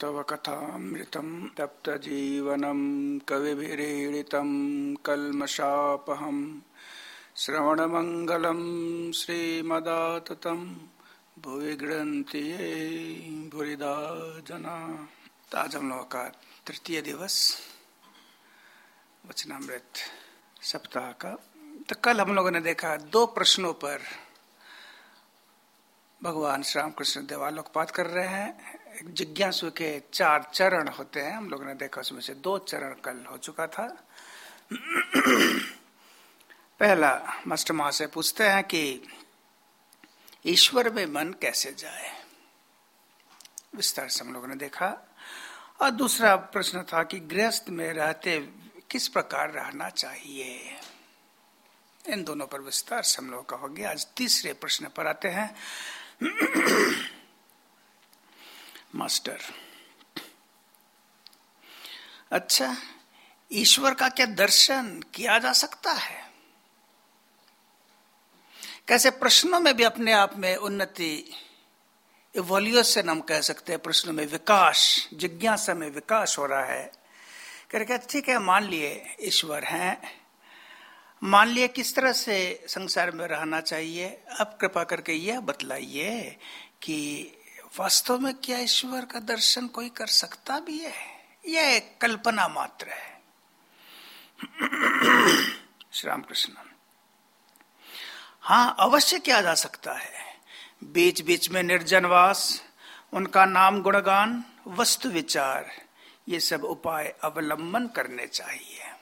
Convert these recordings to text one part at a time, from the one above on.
तव कथामृतं तप्तजीवनं कविभिरीडितं कल्मषापहं श्रवणमङ्गलं श्रीमदाततं भुवि गृहन्ति ये भूरिदा जना। आज हम लोगों का तृतीय दिवस, वचनामृत, सप्ताह। का तो कल हम लोगों ने देखा दो प्रश्नों पर भगवान श्री रामकृष्ण देवालोकपात कर रहे हैं। जिज्ञासु के चार चरण होते हैं। हम लोग ने देखा उसमें से दो चरण कल हो चुका था। पहला मास्टर महाशय पूछते हैं कि ईश्वर में मन कैसे जाए? विस्तार से हम लोगों ने देखा। और दूसरा प्रश्न था कि गृहस्थ में रहते किस प्रकार रहना चाहिए? इन दोनों पर विस्तार से हम लोगों का हो गया। आज तीसरे प्रश्न पर आते हैं। मास्टर। अच्छा ईश्वर का क्या दर्शन किया जा सकता है? कैसे प्रश्नों में भी अपने आप में उन्नति, इवोल्यूशन हम कह सकते हैं, प्रश्नों में विकास, जिज्ञासा में विकास हो रहा है। करके ठीक है, मान लिए ईश्वर हैं। मान लिए किस तरह से संसार में रहना चाहिए? अब कृपा करके यह बतलाइए कि वास्तव में क्या ईश्वर का दर्शन कोई कर सकता भी है? यह एक कल्पना मात्र है। श्री रामकृष्ण हाँ अवश्य किया जा सकता है। बीच बीच में निर्जनवास, उनका नाम गुणगान, वस्तु विचार, ये सब उपाय अवलंबन करने चाहिए।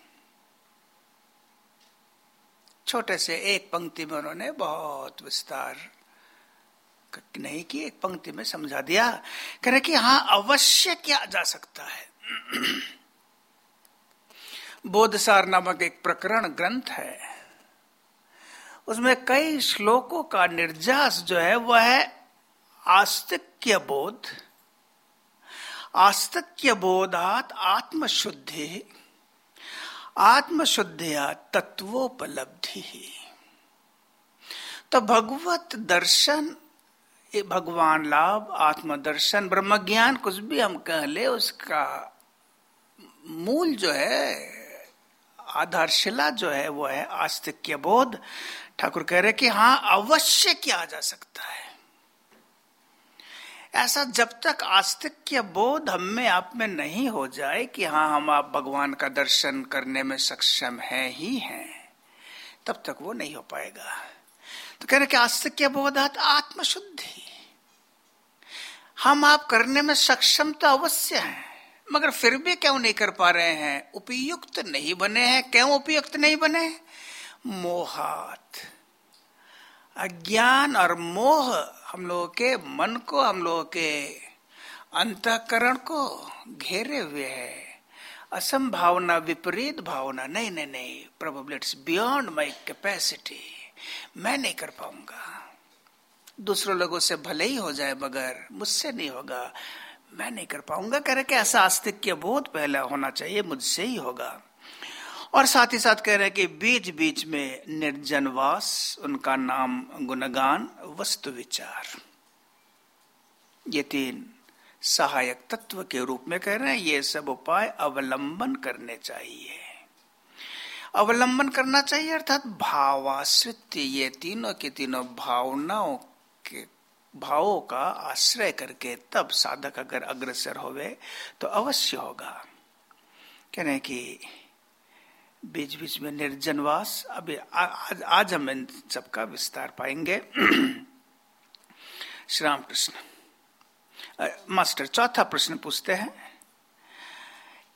छोटे से एक पंक्ति में उन्होंने बहुत विस्तार नहीं की एक पंक्ति में समझा दिया, कह रहे कि हाँ अवश्य किया जा सकता है। बोधसार नामक एक प्रकरण ग्रंथ है। उसमें कई श्लोकों का निर्जास जो है, वह है आस्तिक्य बोध। आस्तिक्य बोधात आत्मशुद्धि, आत्मशुद्धिया तत्वोपलब्धि। तो भगवत दर्शन भगवान लाभ, आत्मदर्शन ब्रह्म ज्ञान कुछ भी हम कह ले, उसका मूल जो है, आधारशिला जो है, वो है आस्तिक्य बोध ठाकुर कह रहे कि हाँ अवश्य किया जा सकता है। ऐसा जब तक आस्तिक्य बोध हम में आप में नहीं हो जाए कि हाँ हम आप भगवान का दर्शन करने में सक्षम है ही हैं, तब तक वो नहीं हो पाएगा। तो कह रहे कि आस्तिक्य बोधात आत्मशुद्धि। हम आप करने में सक्षम तो अवश्य हैं, मगर फिर भी क्यों नहीं कर पा रहे हैं? उपयुक्त नहीं बने हैं। क्यों उपयुक्त नहीं बने? मोहात। अज्ञान और मोह हम लोगों के मन को, हम लोगों के अंतकरण को घेरे हुए है। असंभावना विपरीत भावना। नहीं नहीं नहीं probably it's beyond my capacity मैं नहीं कर पाऊँगा। दूसरों लोगों से भले ही हो जाए, मगर मुझसे नहीं होगा। मैं नहीं कर पाऊँगा। कह रहे कि ऐसा आस्तिक्य बोध पहले होना चाहिए, मुझसे ही होगा। और साथ ही साथ कह रहे कि बीच बीच में निर्जनवास उनका नाम गुणगान, वस्तु विचार। ये तीन सहायक तत्व के रूप में कह रहे हैं। ये सब उपाय अवलंबन करने चाहिए। अवलंबन करना चाहिए अर्थात भावाश्रित ये तीनों के तीनों भावनाओं भावों का आश्रय करके तब साधक अगर अग्रसर होवे तो अवश्य होगा। कह रहे कि बीच बीच में निर्जनवास, अभी आज आज हम इन सबका विस्तार पाएँगे। श्री राम कृष्ण मास्टर, चौथा प्रश्न पूछते हैं।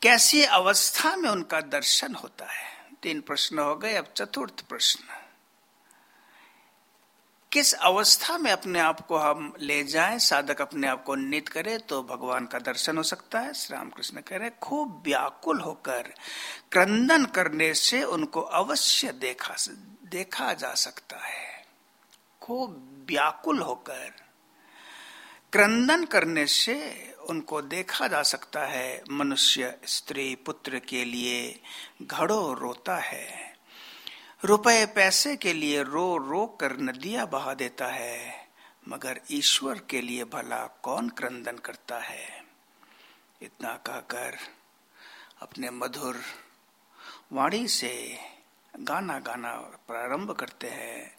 कैसी अवस्था में उनका दर्शन होता है? तीन प्रश्न हो गए, अब चतुर्थ प्रश्न। किस अवस्था में अपने आप को हम ले जाएँ? साधक अपने आप को नित करे तो भगवान का दर्शन हो सकता है। श्री रामकृष्ण कह रहे खूब व्याकुल होकर क्रंदन करने से उनको अवश्य देखा देखा जा सकता है। खूब व्याकुल होकर क्रंदन करने से उनको देखा जा सकता है। मनुष्य स्त्री पुत्र के लिए घड़ो रोता है। रुपए पैसे के लिए रो रो कर नदियाँ बहा देता है, मगर ईश्वर के लिए भला कौन क्रंदन करता है? इतना कहकर अपने मधुर वाणी से गाना गाना प्रारंभ करते हैं।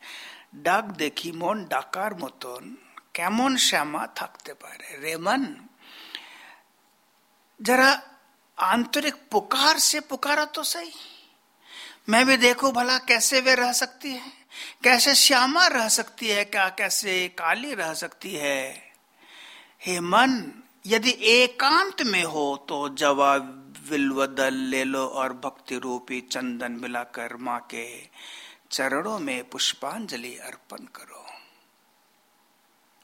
डाक देखी मोन डाकार मतन, कैमन श्यामा थकते पारे। रेमन, जरा आंतरिक पुकार से पुकारा तो सही। मैं भी देखो भला कैसे वे रह सकती है? कैसे श्यामा रह सकती है? क्या कैसे काली रह सकती है? हे मन, यदि एकांत में हो तो जवाब विल्वदल ले लो और भक्ति रूपी चंदन मिलाकर माँ के चरणों में पुष्पांजलि अर्पण करो।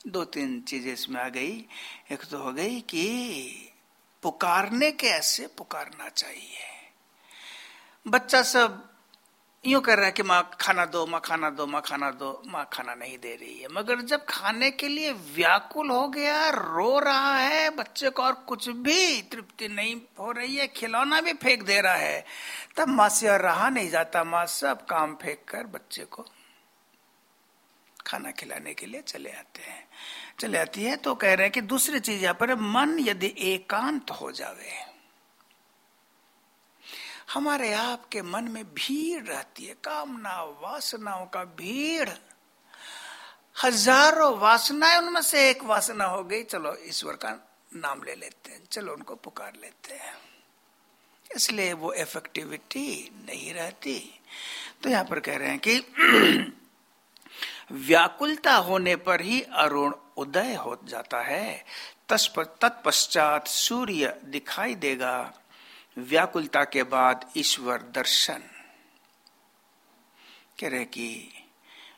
दो तीन चीज़ें इसमें आ गई। एक तो हो गई कि पुकारने के ऐसे पुकारना चाहिए। बच्चा सब यूँ कर रहा है कि माँ खाना दो, माँ खाना दो, माँ खाना दो, माँ खाना नहीं दे रही है। मगर जब खाने के लिए व्याकुल हो गया, रो रहा है, बच्चे को और कुछ भी तृप्ति नहीं हो रही है, खिलौना भी फेंक दे रहा है, तब माँ से और रहा नहीं जाता। माँ सब काम फेंक कर बच्चे को खाना खिलाने के लिए चले आते हैं। चले आती है तो कह रहे हैं कि दूसरी चीज़ यहाँ पर मन यदि एकांत हो जावे हमारे आपके मन में भीड़ रहती है, कामना, वासनाओं का भीड़। हज़ारों वासनाएँ उनमें से एक वासना हो गई, चलो ईश्वर का नाम ले लेते हैं, चलो उनको पुकार लेते हैं। इसलिए वो इफेक्टिविटी नहीं रहती। तो यहाँ पर कह रहे हैं कि व्याकुलता होने पर ही अरुण उदय हो जाता है। तत्पश्चात सूर्य दिखाई देगा। व्याकुलता के बाद ईश्वर दर्शन। कह रहे कि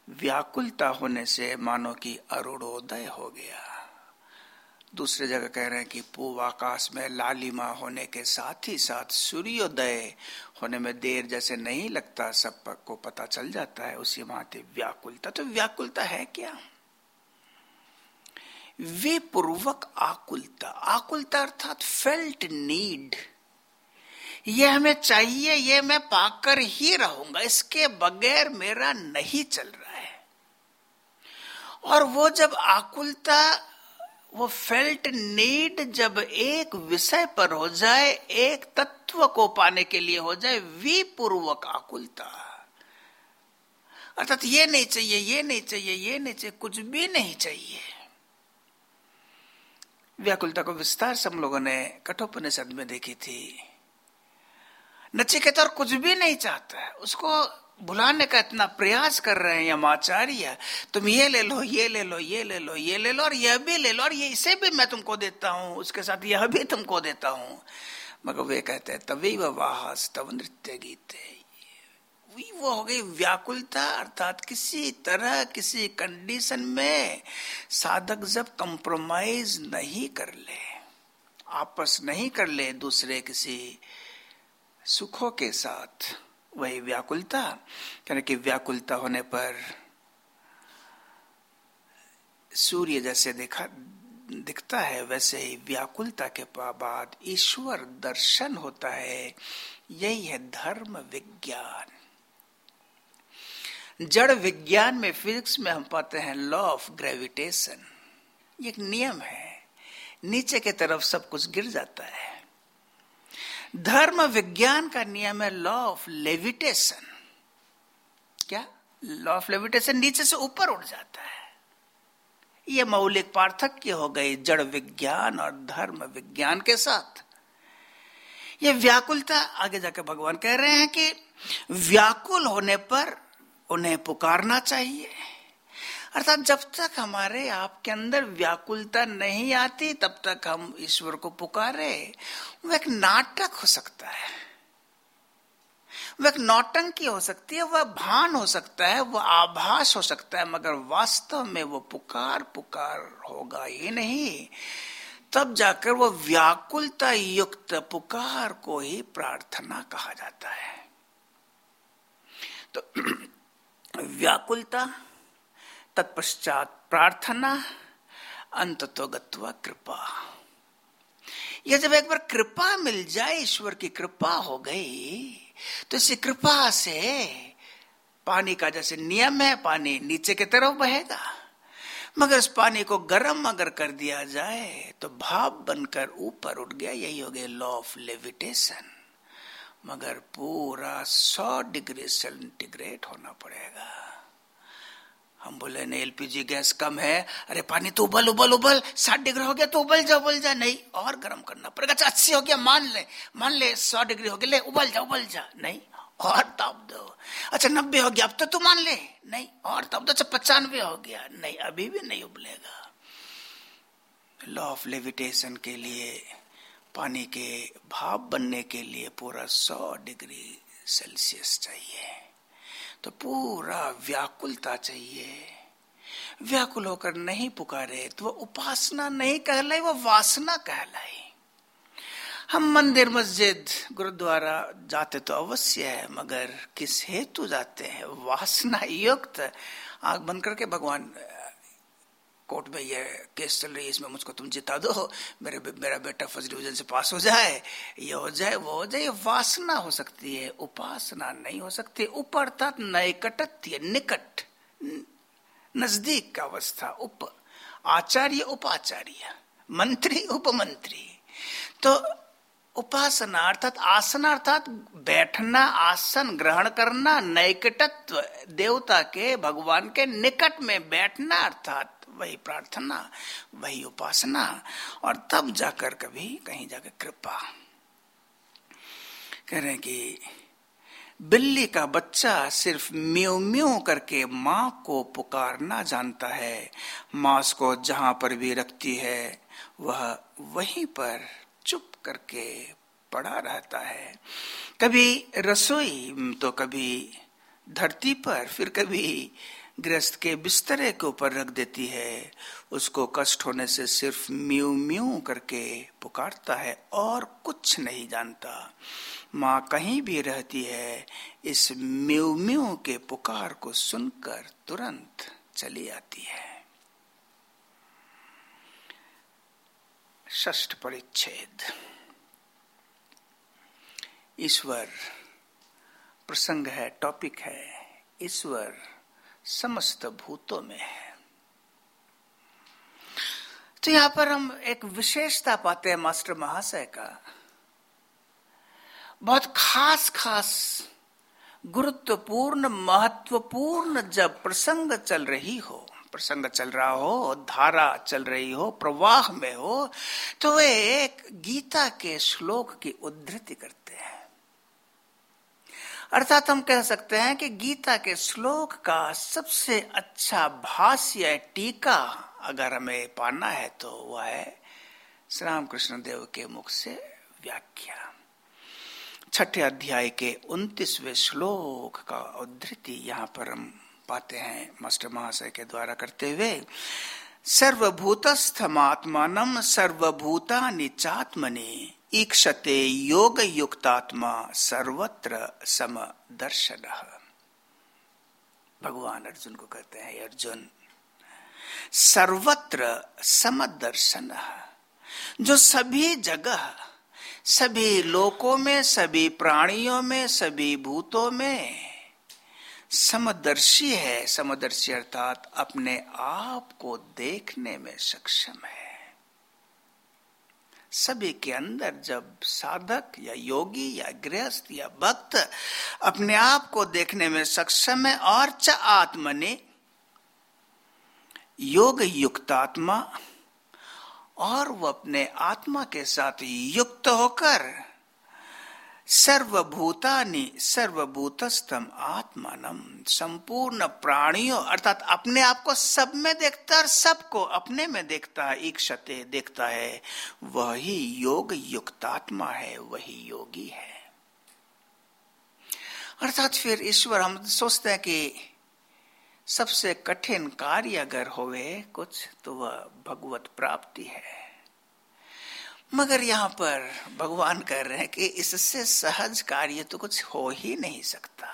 व्याकुलता होने से मानो कि अरुणोदय हो गया। दूसरे जगह कह रहे हैं कि पूर्व आकाश में लालिमा होने के साथ ही साथ सूर्योदय होने में देर जैसे नहीं लगता, सबको पता चल जाता है। उसी माते व्याकुलता। तो व्याकुलता है क्या? वे पूर्वक आकुलता। आकुलता अर्थात फेल्ट नीड ये हमें चाहिए, ये मैं पाकर ही रहूँगा। इसके बगैर मेरा नहीं चल रहा है। और वो जब आकुलता, वो फेल्ट नीड जब एक विषय पर हो जाए, एक तत्व को पाने के लिए हो जाए, विपूर्वक आकुलता। अर्थात ये नहीं चाहिए, ये नहीं चाहिए, ये नहीं चाहिए, कुछ भी नहीं चाहिए। व्याकुलता को विस्तार से हम लोगों ने कठोपनिषद में देखी थी। नचिकेता और कुछ भी नहीं चाहता है। उसको भुलाने का इतना प्रयास कर रहे हैं यमाचार्य, तुम ये ले लो, ये ले लो, ये ले लो, ये ले लो और यह भी ले लो और ये इसे भी मैं तुमको देता हूँ, उसके साथ यह भी तुमको देता हूँ। मगर वे कहते हैं तभी वह तब नृत्य गीत। वो हो गई व्याकुलता, अर्थात किसी तरह, किसी कंडीशन में साधक जब कंप्रोमाइज नहीं कर ले, आपस नहीं कर ले दूसरे किसी सुखों के साथ वही व्याकुलता, यानी कि व्याकुलता होने पर सूर्य जैसे देखा, दिखता है, वैसे ही व्याकुलता के बाद ईश्वर दर्शन होता है। यही है धर्म विज्ञान। जड़ विज्ञान में फिजिक्स में हम पाते हैं लॉ ऑफ़ ग्रेविटेशन। एक नियम है। नीचे के तरफ़ सब कुछ गिर जाता है। धर्म विज्ञान का नियम है लॉ ऑफ़ लेविटेशन क्या? लॉ ऑफ़ लेविटेशन नीचे से ऊपर उठ जाता है। यह मौलिक पार्थक्य हो गई जड़ विज्ञान और धर्म विज्ञान के साथ। यह व्याकुलता, आगे जाकर भगवान कह रहे हैं कि व्याकुल होने पर उन्हें पुकारना चाहिए। अर्थात जब तक हमारे आपके अंदर व्याकुलता नहीं आती, तब तक हम ईश्वर को पुकारे। वो एक नाटक हो सकता है। वह एक नौटंकी हो सकती है वह भान हो सकता है वह आभास हो सकता है, मगर वास्तव में वो पुकार पुकार होगा ही नहीं। तब जाकर वो व्याकुलता युक्त पुकार को ही प्रार्थना कहा जाता है। तो व्याकुलता तत्पश्चात प्रार्थना अंत तो कृपा। यह जब एक बार कृपा मिल जाए, ईश्वर की कृपा हो गई तो इसी कृपा से पानी का जैसे नियम है, पानी नीचे की तरफ़ बहेगा। मगर इस पानी को गर्म अगर कर दिया जाए तो भाप बनकर ऊपर उठ गया, यही हो गया लॉ ऑफ़ लेविटेशन मगर पूरा सौ डिग्री सेंटीग्रेड होना पड़ेगा। हम बोले, नहीं, एलपीजी गैस कम है। अरे, पानी तो उबल उबल उबल। साठ डिग्री हो गया तो उबल जा उबल जा। नहीं, और गर्म करना पड़ेगा। अच्छा अस्सी हो गया, मान ले मान ले, सौ डिग्री हो गया। ले, उबल जा उबल जा। नहीं, और ताप दो। अच्छा नब्बे हो गया, अब तो तू मान ले। नहीं, और ताप दो। अच्छा पचानवे हो गया। नहीं, अभी भी नहीं उबलेगा। लॉ ऑफ़ लेविटेशन के लिए, पानी के भाप बनने के लिए पूरा सौ डिग्री सेल्सियस चाहिए। तो पूरा व्याकुलता चाहिए। व्याकुल होकर नहीं पुकारे तो वह उपासना नहीं कहलाई, वह वासना कहलाई। हम मंदिर मस्जिद गुरुद्वारा जाते तो अवश्य है, मगर किस हेतु जाते हैं? वासना युक्त आग बंद करके भगवान कोर्ट में ये केस चल रही है, इसमें मुझको तुम जिता दो। मेरे मेरा बेटा फ़र्स्ट डिवीज़न से पास हो जाए, ये हो जाए, वो हो जाए वासना हो सकती है, उपासना नहीं हो सकती उप अर्थात नैकटत्य, निकट, नज़दीक का अवस्था, उप, आचार्य, उपाचार्य, मंत्री, उपमंत्री। तो उपासना अर्थात आसन अर्थात बैठना, आसन ग्रहण करना, नैकटत्व, देवता के, भगवान के निकट में बैठना अर्थात वही प्रार्थना, वही उपासना, और तब जाकर कभी कहीं जाकर कृपा। कह रहे कि बिल्ली का बच्चा सिर्फ़ म्यू म्यू करके माँ को पुकारना जानता है। मांस को जहाँ पर भी रखती है, वह वहीं पर चुप करके पड़ा रहता है। कभी रसोई तो कभी धरती पर, फिर कभी गृहस्थ के बिस्तरे के ऊपर रख देती है। उसको कष्ट होने से सिर्फ़ म्यू म्यू करके पुकारता है और कुछ नहीं जानता। माँ कहीं भी रहती है, इस म्यू म्यू के पुकार को सुनकर तुरंत चली आती है। ष्ठ परिच्छेद। ईश्वर, प्रसंग है टॉपिक है, ईश्वर समस्त भूतों में है। तो यहाँ पर हम एक विशेषता पाते हैं मास्टर महाशय का। बहुत खास खास गुरुत्वपूर्ण, महत्वपूर्ण जब प्रसंग चल रही हो, प्रसंग चल रहा हो, धारा चल रही हो, प्रवाह में हो तो वे एक गीता के श्लोक की उद्धृति करते हैं। अर्थात हम कह सकते हैं कि गीता के श्लोक का सबसे अच्छा भाष्य टीका अगर हमें पाना है तो वह है श्री राम कृष्ण देव के मुख से व्याख्या। छठे अध्याय के उन्तीसवें श्लोक का उद्धृति यहाँ पर हम पाते हैं मास्टर महाशय के द्वारा करते हुए। सर्वभूतस्थमात्मान सर्वभूता निचात्मने ईक्षते योग युक्तात्मा सर्वत्र सम दर्शन भगवान अर्जुन को कहते हैं अर्जुन, सर्वत्र समदर्शन। जो सभी जगह, सभी लोकों में, सभी प्राणियों में, सभी भूतों में समदर्शी है, समदर्शी अर्थात अपने आप को देखने में सक्षम है। सभी के अंदर जब साधक या योगी या गृहस्थ या भक्त अपने आप को देखने में सक्षम है और च आत्मने, योग युक्त आत्मा, और वो अपने आत्मा के साथ युक्त होकर सर्वभूतानि सर्वभूतस्तम आत्मानम। संपूर्ण प्राणियों, अर्थात अपने आप को सब में देखता है और सबको अपने में देखता है इक्षते देखता है। वही योग युक्तात्मा है, वही योगी है। अर्थात फिर ईश्वर, हम सोचते हैं कि सबसे कठिन कार्य अगर होवे कुछ तो वह भगवत प्राप्ति है। मगर यहाँ पर भगवान कह रहे हैं कि इससे सहज कार्य तो कुछ हो ही नहीं सकता।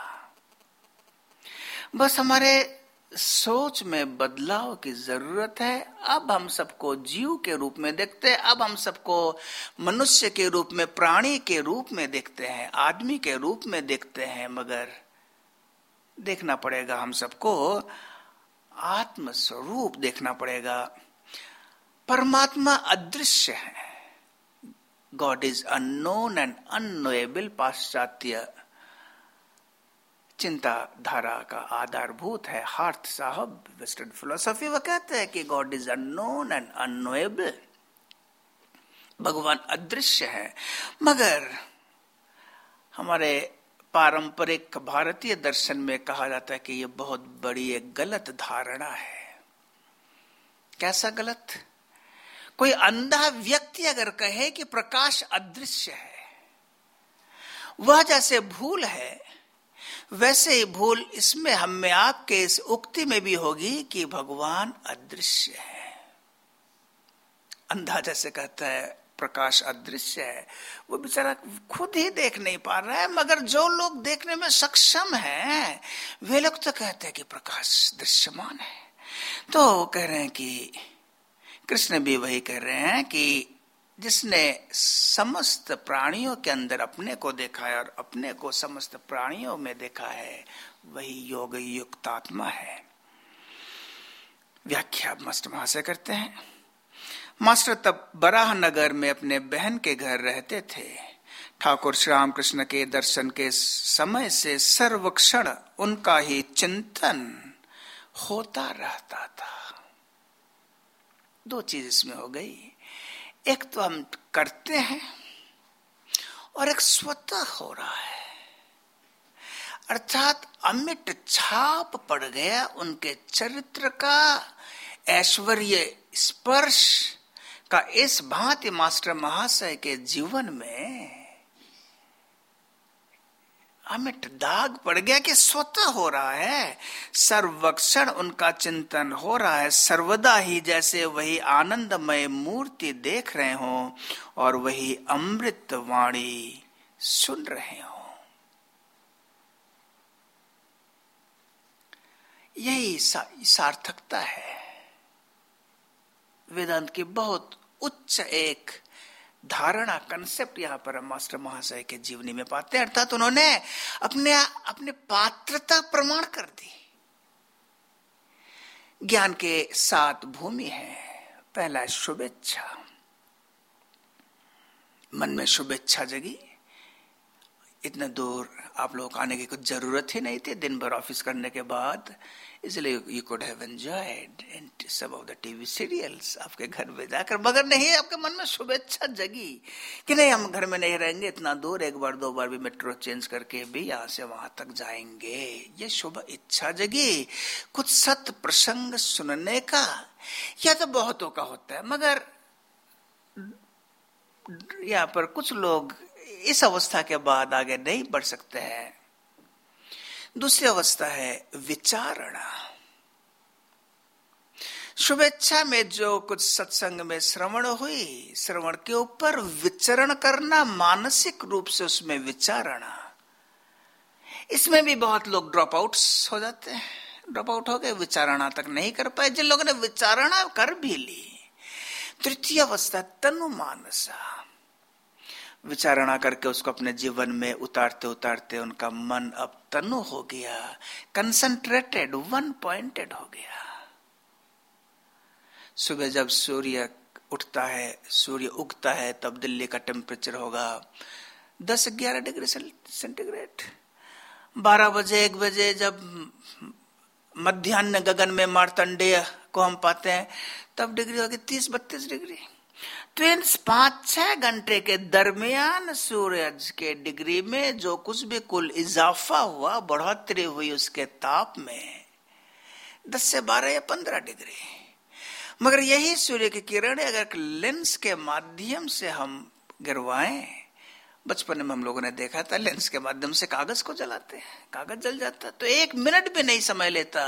बस हमारे सोच में बदलाव की ज़रूरत है। अब हम सबको जीव के रूप में देखते हैं। अब हम सबको मनुष्य के रूप में, प्राणी के रूप में देखते हैं। आदमी के रूप में देखते हैं, मगर देखना पड़ेगा हम सबको। आत्म स्वरूप देखना पड़ेगा। परमात्मा अदृश्य है। God is unknown and unknowable पाश्चात्य चिंता धारा का आधारभूत है। हार्थ साहब, वेस्टर्न फिलोसफी वो कहते हैं कि God is unknown and unknowable भगवान अदृश्य है, मगर हमारे पारंपरिक भारतीय दर्शन में कहा जाता है कि यह बहुत बड़ी एक गलत धारणा है। कैसा गलत? कोई अंधा व्यक्ति अगर कहे कि प्रकाश अदृश्य है, वह जैसे भूल है, वैसे ही भूल इसमें हम में आपके इस उक्ति में भी होगी कि भगवान अदृश्य है। अंधा जैसे कहता है, प्रकाश अदृश्य है, वो बेचारा खुद ही देख नहीं पा रहा है, मगर जो लोग देखने में सक्षम हैं, वे लोग तो कहते हैं कि प्रकाश दृश्यमान है। तो कह रहे हैं कि कृष्ण भी वही कह रहे हैं कि जिसने समस्त प्राणियों के अंदर अपने को देखा है और अपने को समस्त प्राणियों में देखा है, वही योग युक्तात्मा है। व्याख्या मस्त महाशय करते हैं। मास्टर तब बराह नगर में अपने बहन के घर रहते थे। ठाकुर श्री राम कृष्ण के दर्शन के समय से सर्वक्षण उनका ही चिंतन होता रहता था। दो चीज़ इसमें हो गई। एक तो हम करते हैं और एक स्वतः हो रहा है। अर्थात अमिट छाप पड़ गया उनके चरित्र का, ऐश्वर्य स्पर्श का इस भांति मास्टर महाशय के जीवन में। अमिट दाग पड़ गया कि स्वतः हो रहा है। सर्वक्षण उनका चिंतन हो रहा है। सर्वदा ही जैसे वही आनंदमय मूर्ति देख रहे हो और वही अमृत वाणी सुन रहे हो। यही सा, सार्थकता है। वेदांत की बहुत उच्च एक धारणा कंसेप्ट यहाँ पर मास्टर महाशय के जीवनी में पाते हैं, अर्थात उन्होंने अपने अपने पात्रता प्रमाण कर दी। ज्ञान के सात भूमि है। पहला शुभेच्छा। मन में शुभेच्छा जगी। इतने दूर आप लोग आने की कुछ ज़रूरत ही नहीं थी। दिन भर ऑफ़िस करने के बाद इसलिए you could have enjoyed in some of the TV serials आपके घर में जाकर। मगर नहीं, आपके मन में शुभेच्छा जगी कि नहीं, हम घर में नहीं रहेंगे, इतना दूर एक बार, दो बार भी मेट्रो चेंज करके भी यहाँ से वहाँ तक जाएँगे। ये शुभ इच्छा जगी। कुछ सत प्रसंग सुनने का यह तो बहुतों का होता है, मगर यहाँ पर कुछ लोग इस अवस्था के बाद आगे नहीं बढ़ सकते हैं। दूसरी अवस्था है विचारणा। शुभेच्छा में जो कुछ सत्संग में श्रवण हुई, श्रवण के ऊपर विचरण करना मानसिक रूप से उसमें विचारणा। इसमें भी बहुत लोग ड्रॉप आउट हो जाते हैं। ड्रॉप आउट हो गए, विचारणा तक नहीं कर पाए। जिन लोगों ने विचारणा कर भी ली, तृतीय अवस्था तनु मानसा विचारणा करके उसको अपने जीवन में उतारते उतारते उनका मन अब तनु हो गया कंसंट्रेटेड वन पॉइंटेड हो गया। सुबह जब सूर्य उठता है, सूर्य उगता है, तब दिल्ली का टेम्परेचर होगा दस ग्यारह डिग्री सेंटीग्रेड बारह बजे, एक बजे जब मध्यान्ह गगन में मारतंडेय को हम पाते हैं, तब डिग्री होगी तीस बत्तीस डिग्री। ट्वेंस पाँच छह घंटे के दरमियान सूरज के डिग्री में जो कुछ भी कुल इजाफा हुआ, बढ़ोतरी हुई उसके ताप में। दस से बारह या पंद्रह डिग्री। मगर यही सूर्य की किरण अगर लेंस के माध्यम से हम गिरवाएँ बचपन में हम लोगों ने देखा था, लेंस के माध्यम से कागज़ को जलाते हैं। कागज़ जल जाता तो एक मिनट भी नहीं समय लेता।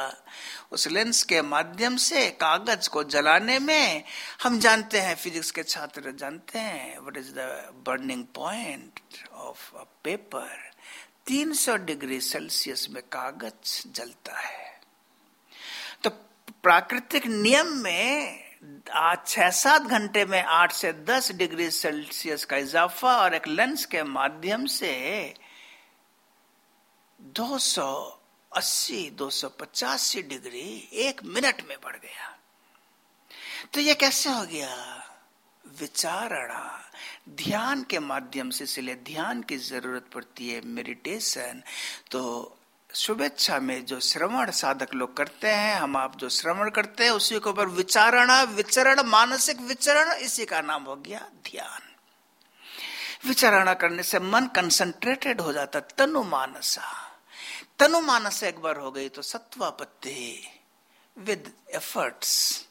उस लेंस के माध्यम से कागज़ को जलाने में हम जानते हैं, फिजिक्स के छात्र जानते हैं what is the burning point of a paper 300 degree Celsius में कागज़ जलता है। तो प्राकृतिक नियम में छह सात घंटे में आठ से दस डिग्री सेल्सियस का इजाफा और एक लेंस के माध्यम से 200 अस्सी, दो सौ पचासी डिग्री एक मिनट में बढ़ गया। तो ये कैसे हो गया? विचारणा। ध्यान के माध्यम से, इसलिए ध्यान की ज़रूरत पड़ती है, मेडिटेशन। तो शुभेच्छा में जो श्रवण साधक लोग करते हैं, हम आप जो श्रवण करते हैं, उसी के ऊपर विचारणा, विचरण, मानसिक विचरण, इसी का नाम हो गया ध्यान। विचारणा करने से मन कंसंट्रेटेड हो जाता, तनु मानसा। तनु मानस एक बार हो गई तो सत्वापत्ति विद एफर्ट्स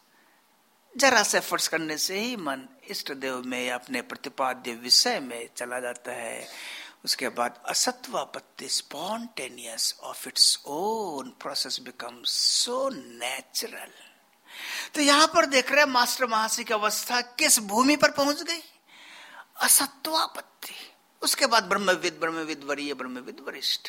जरा से एफर्ट्स करने से ही मन इष्ट देव में अपने प्रतिपाद्य विषय में चला जाता है। उसके बाद असत्वापत्ति spontaneous of its own process become so natural तो यहाँ पर देख रहे हैं मास्टर महासी की अवस्था किस भूमि पर पहुँच गई? असत्वापत्ति। उसके बाद ब्रह्मविद ब्रह्मविद वरीय, ब्रह्मविद वरिष्ठ।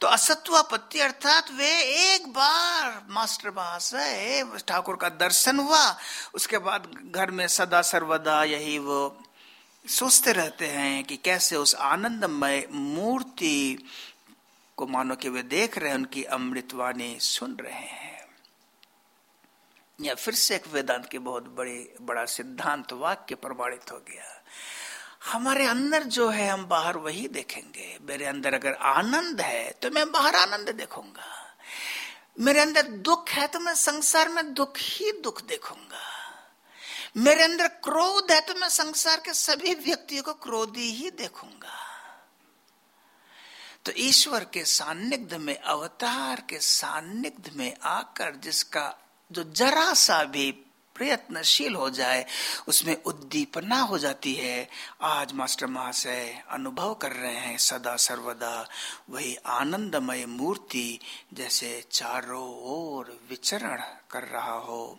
तो असत्वापत्ति अर्थात वे एक बार, मास्टर महाशय, ठाकुर का दर्शन हुआ, उसके बाद घर में सदा सर्वदा यही वो सोचते रहते हैं कि कैसे उस आनंदमय मूर्ति को मानो कि वे देख रहे हैं, उनकी अमृतवाणी सुन रहे हैं। या फिर से एक वेदांत के बहुत बड़े, बड़ा सिद्धांत वाक्य प्रमाणित हो गया। हमारे अंदर जो है, हम बाहर वही देखेंगे। मेरे अंदर अगर आनंद है तो मैं बाहर आनंद देखूँगा। मेरे अंदर दुख है तो मैं संसार में दुख ही दुख देखूँगा। मेरे अंदर क्रोध है तो मैं संसार के सभी व्यक्तियों को क्रोधी ही देखूँगा। तो ईश्वर के सान्निध्य में, अवतार के सान्निध्य में आकर जिसका जो जरा सा भी प्रयत्नशील हो जाए, उसमें उद्दीपना हो जाती है। आज मास्टर महाशय अनुभव कर रहे हैं सदा सर्वदा वही आनंदमय मूर्ति जैसे चारों ओर विचरण कर रहा हो।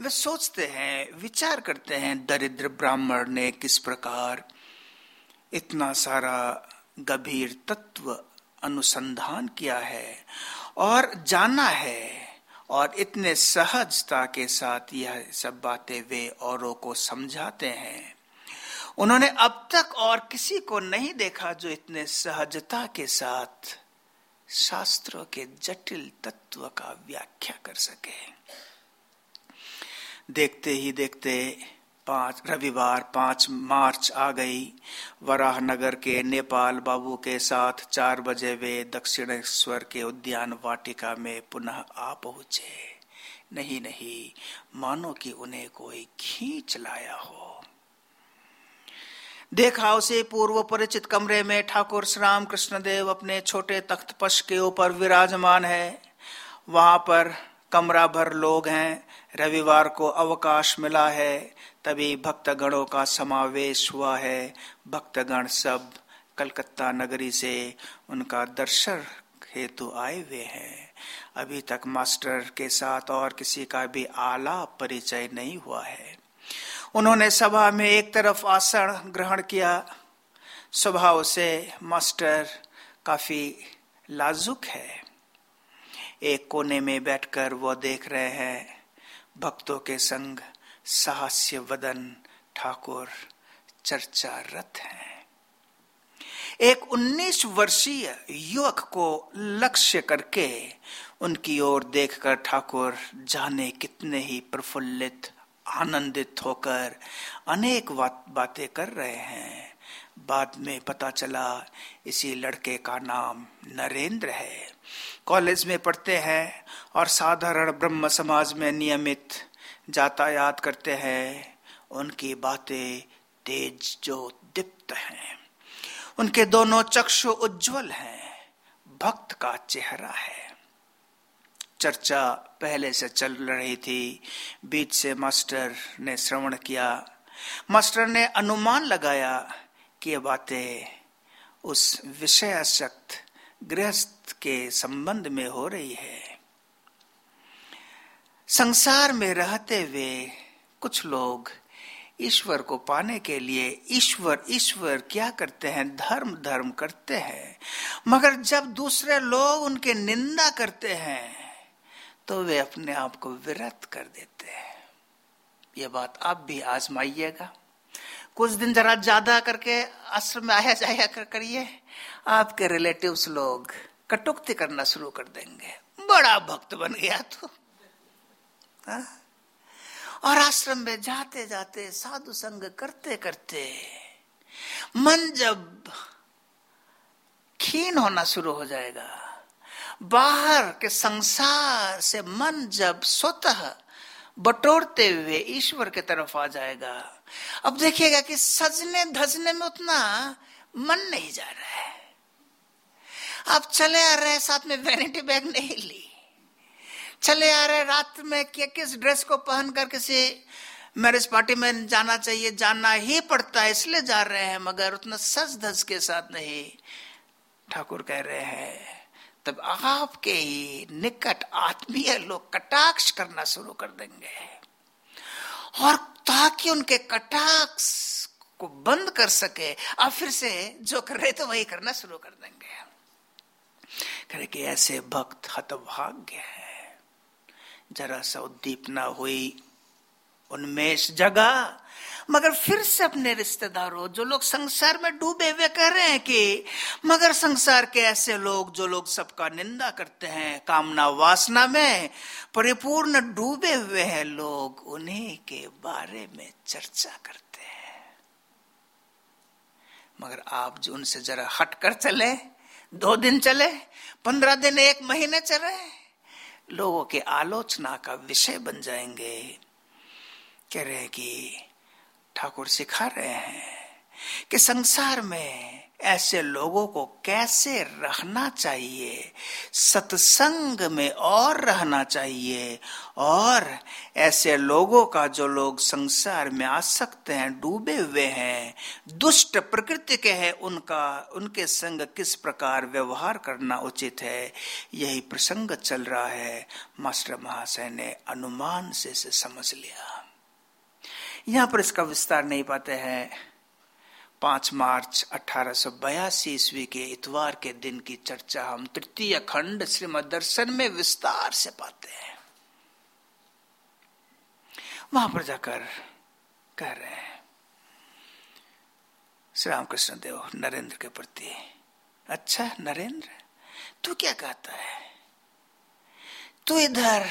वे सोचते हैं, विचार करते हैं, दरिद्र ब्राह्मण ने किस प्रकार इतना सारा गंभीर तत्व अनुसंधान किया है और जाना है और इतने सहजता के साथ यह सब बातें वे औरों को समझाते हैं। उन्होंने अब तक और किसी को नहीं देखा जो इतने सहजता के साथ शास्त्रों के जटिल तत्व का व्याख्या कर सके। देखते ही देखते पाँच, रविवार, पाँच मार्च आ गई। वराह नगर के नेपाल बाबू के साथ चार बजे वे दक्षिणेश्वर के उद्यान वाटिका में पुनः आ पहुँचे। नहीं नहीं, मानो कि उन्हें कोई खींच लाया हो। देखा उसे पूर्व परिचित कमरे में ठाकुर श्री राम कृष्ण देव अपने छोटे तख्त पश के ऊपर विराजमान है। वहाँ पर कमरा भर लोग हैं। रविवार को अवकाश मिला है, तभी भक्तगणों का समावेश हुआ है। भक्तगण सब कलकत्ता नगरी से उनका दर्शन हेतु आए हुए हैं। अभी तक मास्टर के साथ और किसी का भी आला परिचय नहीं हुआ है। उन्होंने सभा में एक तरफ़ आसन ग्रहण किया। स्वभाव से मास्टर काफ़ी लाजुक है। एक कोने में बैठकर वो देख रहे हैं। भक्तों के संग साहस्य वदन, ठाकुर चर्चा रथ हैं। एक 19 वर्षीय युवक को लक्ष्य करके उनकी ओर देखकर ठाकुर जाने कितने ही प्रफुल्लित, आनंदित होकर अनेक बातें कर रहे हैं। बाद में पता चला, इसी लड़के का नाम नरेंद्र है। कॉलेज में पढ़ते हैं और साधारण ब्रह्म समाज में नियमित यातायात करते हैं। उनकी बातें तेज जो दीप्त हैं। उनके दोनों चक्षु उज्जवल हैं। भक्त का चेहरा है। चर्चा पहले से चल रही थी। बीच से मास्टर ने श्रवण किया। मास्टर ने अनुमान लगाया कि बातें, उस विषयाशक्त गृहस्थ के संबंध में हो रही है। संसार में रहते हुए कुछ लोग ईश्वर को पाने के लिए, ईश्वर ईश्वर क्या करते हैं? धर्म धर्म करते हैं। मगर जब दूसरे लोग उनके निंदा करते हैं तो वे अपने आप को विरत कर देते हैं। ये बात आप भी आजमाइएगा। कुछ दिन जरा ज़्यादा करके आश्रम में आया जाया कर करिए। आपके रिलेटिव्स लोग कटुक्ति करना शुरू कर देंगे। बड़ा भक्त बन गया तो। हा? और आश्रम में जाते जाते साधु संग करते करते मन जब खीन होना शुरू हो जाएगा। बाहर के संसार से मन जब स्वतः बटोरते हुए ईश्वर के तरफ़ आ जाएगा। अब देखिएगा कि सजने धजने में उतना मन नहीं जा रहा है। आप चले आ रहे हैं, साथ में वैनिटी बैग नहीं ली। चले आ रहे रात में कि, किस ड्रेस को पहन कर किसी मैरिज पार्टी में जाना चाहिए, जाना ही पड़ता है, इसलिए जा रहे हैं, मगर उतना सज धज के साथ नहीं। ठाकुर कह रहे हैं, तब आपके ही निकट आत्मीय लोग कटाक्ष करना शुरू कर देंगे। और ताकि उनके कटाक्ष को बंद कर सके। और फिर से जो कर रहे थे, वही करना शुरू कर देंगे करे कि ऐसे भक्त हतभाग्य है। जरा सा उद्दीपना हुई उन्मेष जगा मगर फिर से अपने रिश्तेदारों, जो लोग संसार में डूबे हुए कह रहे हैं कि, मगर संसार के ऐसे लोग, जो लोग सबका निंदा करते हैं, कामना वासना में परिपूर्ण डूबे हुए हैं, लोग उन्हीं के बारे में चर्चा करते हैं। मगर आप जो उनसे जरा हट कर चले, दो दिन चले, पंद्रह दिन, एक महीने चले, लोगों के आलोचना का विषय बन जाएँगे। कह रहे हैं कि ठाकुर सिखा रहे हैं कि संसार में ऐसे लोगों को कैसे रहना चाहिए सत्संग में और रहना चाहिए और ऐसे लोगों का जो लोग संसार में आ सकते हैं डूबे हुए हैं दुष्ट प्रकृति के हैं उनका उनके संग किस प्रकार व्यवहार करना उचित है यही प्रसंग चल रहा है। मास्टर महाशय ने अनुमान से, से समझ लिया। यहाँ पर इसका विस्तार नहीं पाते हैं। पाँच मार्च अठारह ईस्वी के इतवार के दिन की चर्चा हम तृतीय खंड श्रीमद दर्शन में विस्तार से पाते हैं। वहाँ पर जाकर कह रहे हैं श्री रामकृष्ण देव, नरेंद्र के प्रति अच्छा नरेंद्र, तू क्या कहता है? तू इधर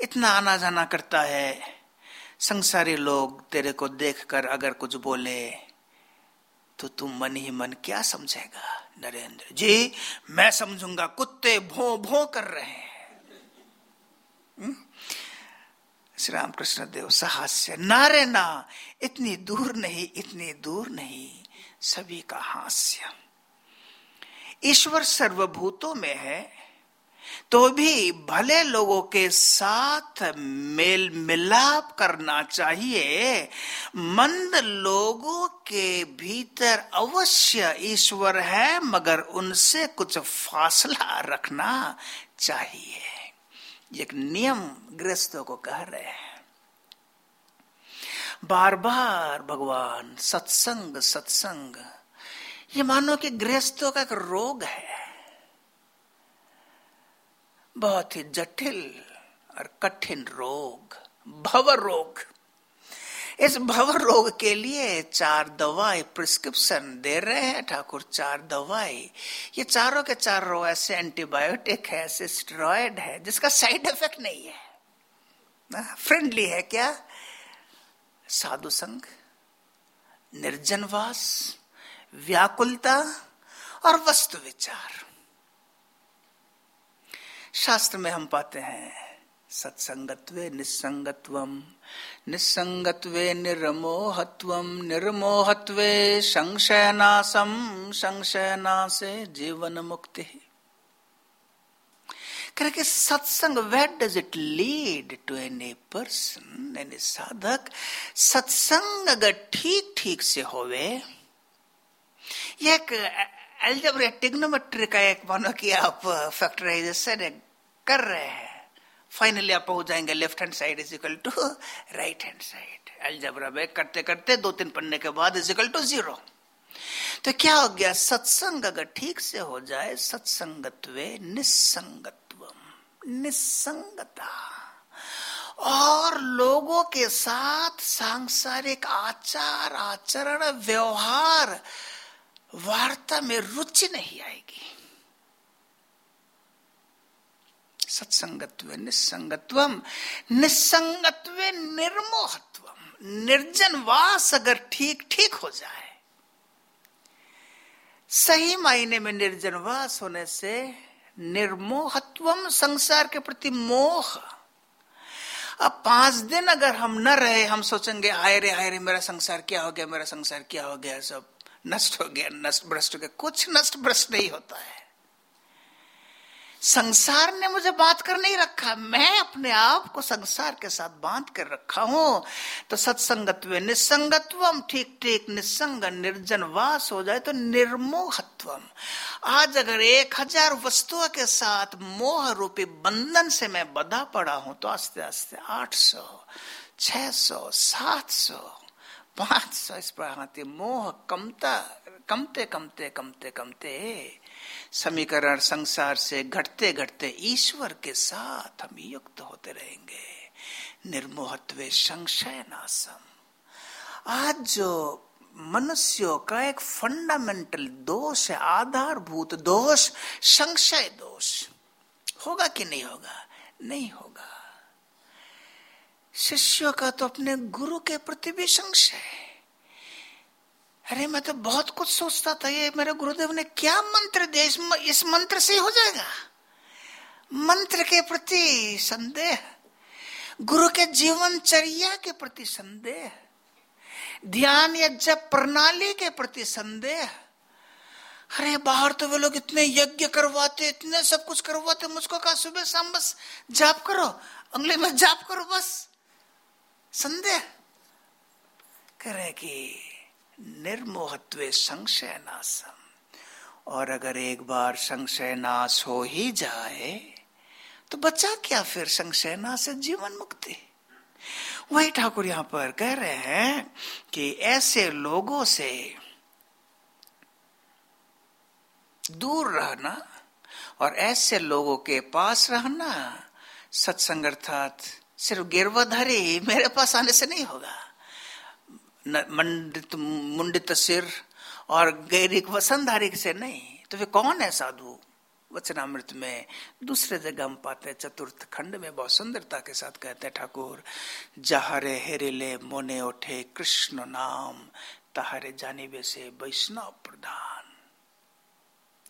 इतना आना जाना करता है संसारी लोग तेरे को देखकर अगर कुछ बोले तो तू मन ही मन क्या समझेगा, नरेंद्र जी? मैं समझूँगा, कुत्ते भो भो कर रहे हैं। हम्म? श्री रामकृष्ण देव साहस्य, नारे ना, इतनी दूर नहीं, इतनी दूर नहीं, सभी का हास्य। ईश्वर सर्वभूतों में है तो भी भले लोगों के साथ मेल मिलाप करना चाहिए, मंद लोगों के भीतर अवश्य ईश्वर है, मगर उनसे कुछ फासला रखना चाहिए। एक नियम गृहस्थों को कह रहे हैं। बार बार भगवान सत्संग सत्संग, ये मानो कि गृहस्थों का एक रोग है। बहुत ही जटिल और कठिन रोग, भव रोग। इस भव रोग के लिए चार दवाई प्रिस्क्रिप्शन दे रहे हैं, ठाकुर, चार दवाई ये चारों के चारों ऐसे एंटीबायोटिक है, ऐसे स्टेरॉयड है, जिसका साइड इफ़ेक्ट नहीं है। फ्रेंडली है क्या? साधु संघ, निर्जनवास, व्याकुलता और वस्तु विचार। शास्त्र में हम पाते हैं, सत्संगत्वे निसंगत्वम निसंगत्वे निर्मोहत्वम, निर्मोहत्वे संशयनाशम संशयनाशे जीवन मुक्ति करके सत्संग what does it lead to any person any sadhak? सत्संग अगर ठीक ठीक से होवे एक एल्जेब्रा टिग्नोमेट्री का एक मानो कि आप फैक्टराइजेशन कर रहे हैं। फाइनली आप पहुँच जाएँगे left hand side is equal to right hand side algebra में करते करते दो तीन पन्ने के बाद इज़ इक्वल टू ज़ीरो तो क्या हो गया? सत्संग अगर ठीक से हो जाए, सत्संगत्व निसंगत्व निसंगता और लोगों के साथ सांसारिक आचार, आचरण, व्यवहार, वार्ता में रुचि नहीं आएगी। सत्संगत्व निस्संगत्व निस्संगत्व निर्मोहत्व। निर्जन वास अगर ठीक ठीक हो जाए, सही मायने में निर्जनवास होने से निर्मोहत्वम संसार के प्रति मोह। अब पाँच दिन अगर हम न रहे, हम सोचेंगे हाय रे हाय रे, मेरा संसार क्या हो गया, मेरा संसार क्या हो गया, सब नष्ट हो गया, नष्ट, भ्रष्ट हो गया। कुछ नष्ट, भ्रष्ट नहीं होता है। संसार ने मुझे बात कर नहीं रखा। मैं अपने आप को संसार के साथ बाँध कर रखा हूँ। तो सत्संगत्व निसंगत्व ठीक ठीक निसंग, निर्जन वास हो जाए तो निर्मोहत्व आज अगर एक हज़ार वस्तुओं के साथ मोह रूपी बंधन से मैं बधा पड़ा हूँ तो आस्ते आस्ते आठ सौ छ सौ, सात सौ, पाँच सौ इस पर मोह कमता कमते कमते कमते कमते कमते समीकरण संसार से घटते घटते ईश्वर के साथ हम युक्त होते रहेंगे। निर्मोहत्व संशय नासम आज जो मनुष्यों का एक फंडामेंटल दोष है, आधारभूत दोष, संशय दोष, होगा कि नहीं होगा? नहीं होगा। शिष्यों का तो अपने गुरु के प्रति भी संशय है। अरे मैं तो बहुत कुछ सोचता था, ये मेरे गुरुदेव ने क्या मंत्र दे इस मंत्र से हो जाएगा। मंत्र के प्रति संदेह, गुरु के जीवनचर्या के प्रति संदेह, ध्यान या जब प्रणाली के प्रति संदेह। अरे बाहर तो वे लोग इतने यज्ञ करवाते, इतने सब कुछ करवाते, मुझको कहा, सुबह शाम बस जाप करो, अंगले में जाप करो, बस। संदेह। करे कि निर्मोहत्व संशय नाशम और अगर एक बार संशय नाश हो ही जाए तो बचा क्या फिर संशय नाश से जीवन मुक्ति? वही ठाकुर यहाँ पर कह रहे हैं कि ऐसे लोगों से दूर रहना और ऐसे लोगों के पास रहना, सत्संग अर्थात सिर्फ़ गिरवाधारी मेरे पास आने से नहीं होगा। मंडित, मुंडित सिर और गैरिक वसंधारिक से नहीं तो वे कौन है साधु? वचनामृत में दूसरे जगह हम पाते चतुर्थ खंड में बहुत सुंदरता के साथ कहते हैं, ठाकुर जहारे हेरिले मोने उठे, कृष्ण नाम तहारे जानिबे से वैष्णव प्रधान।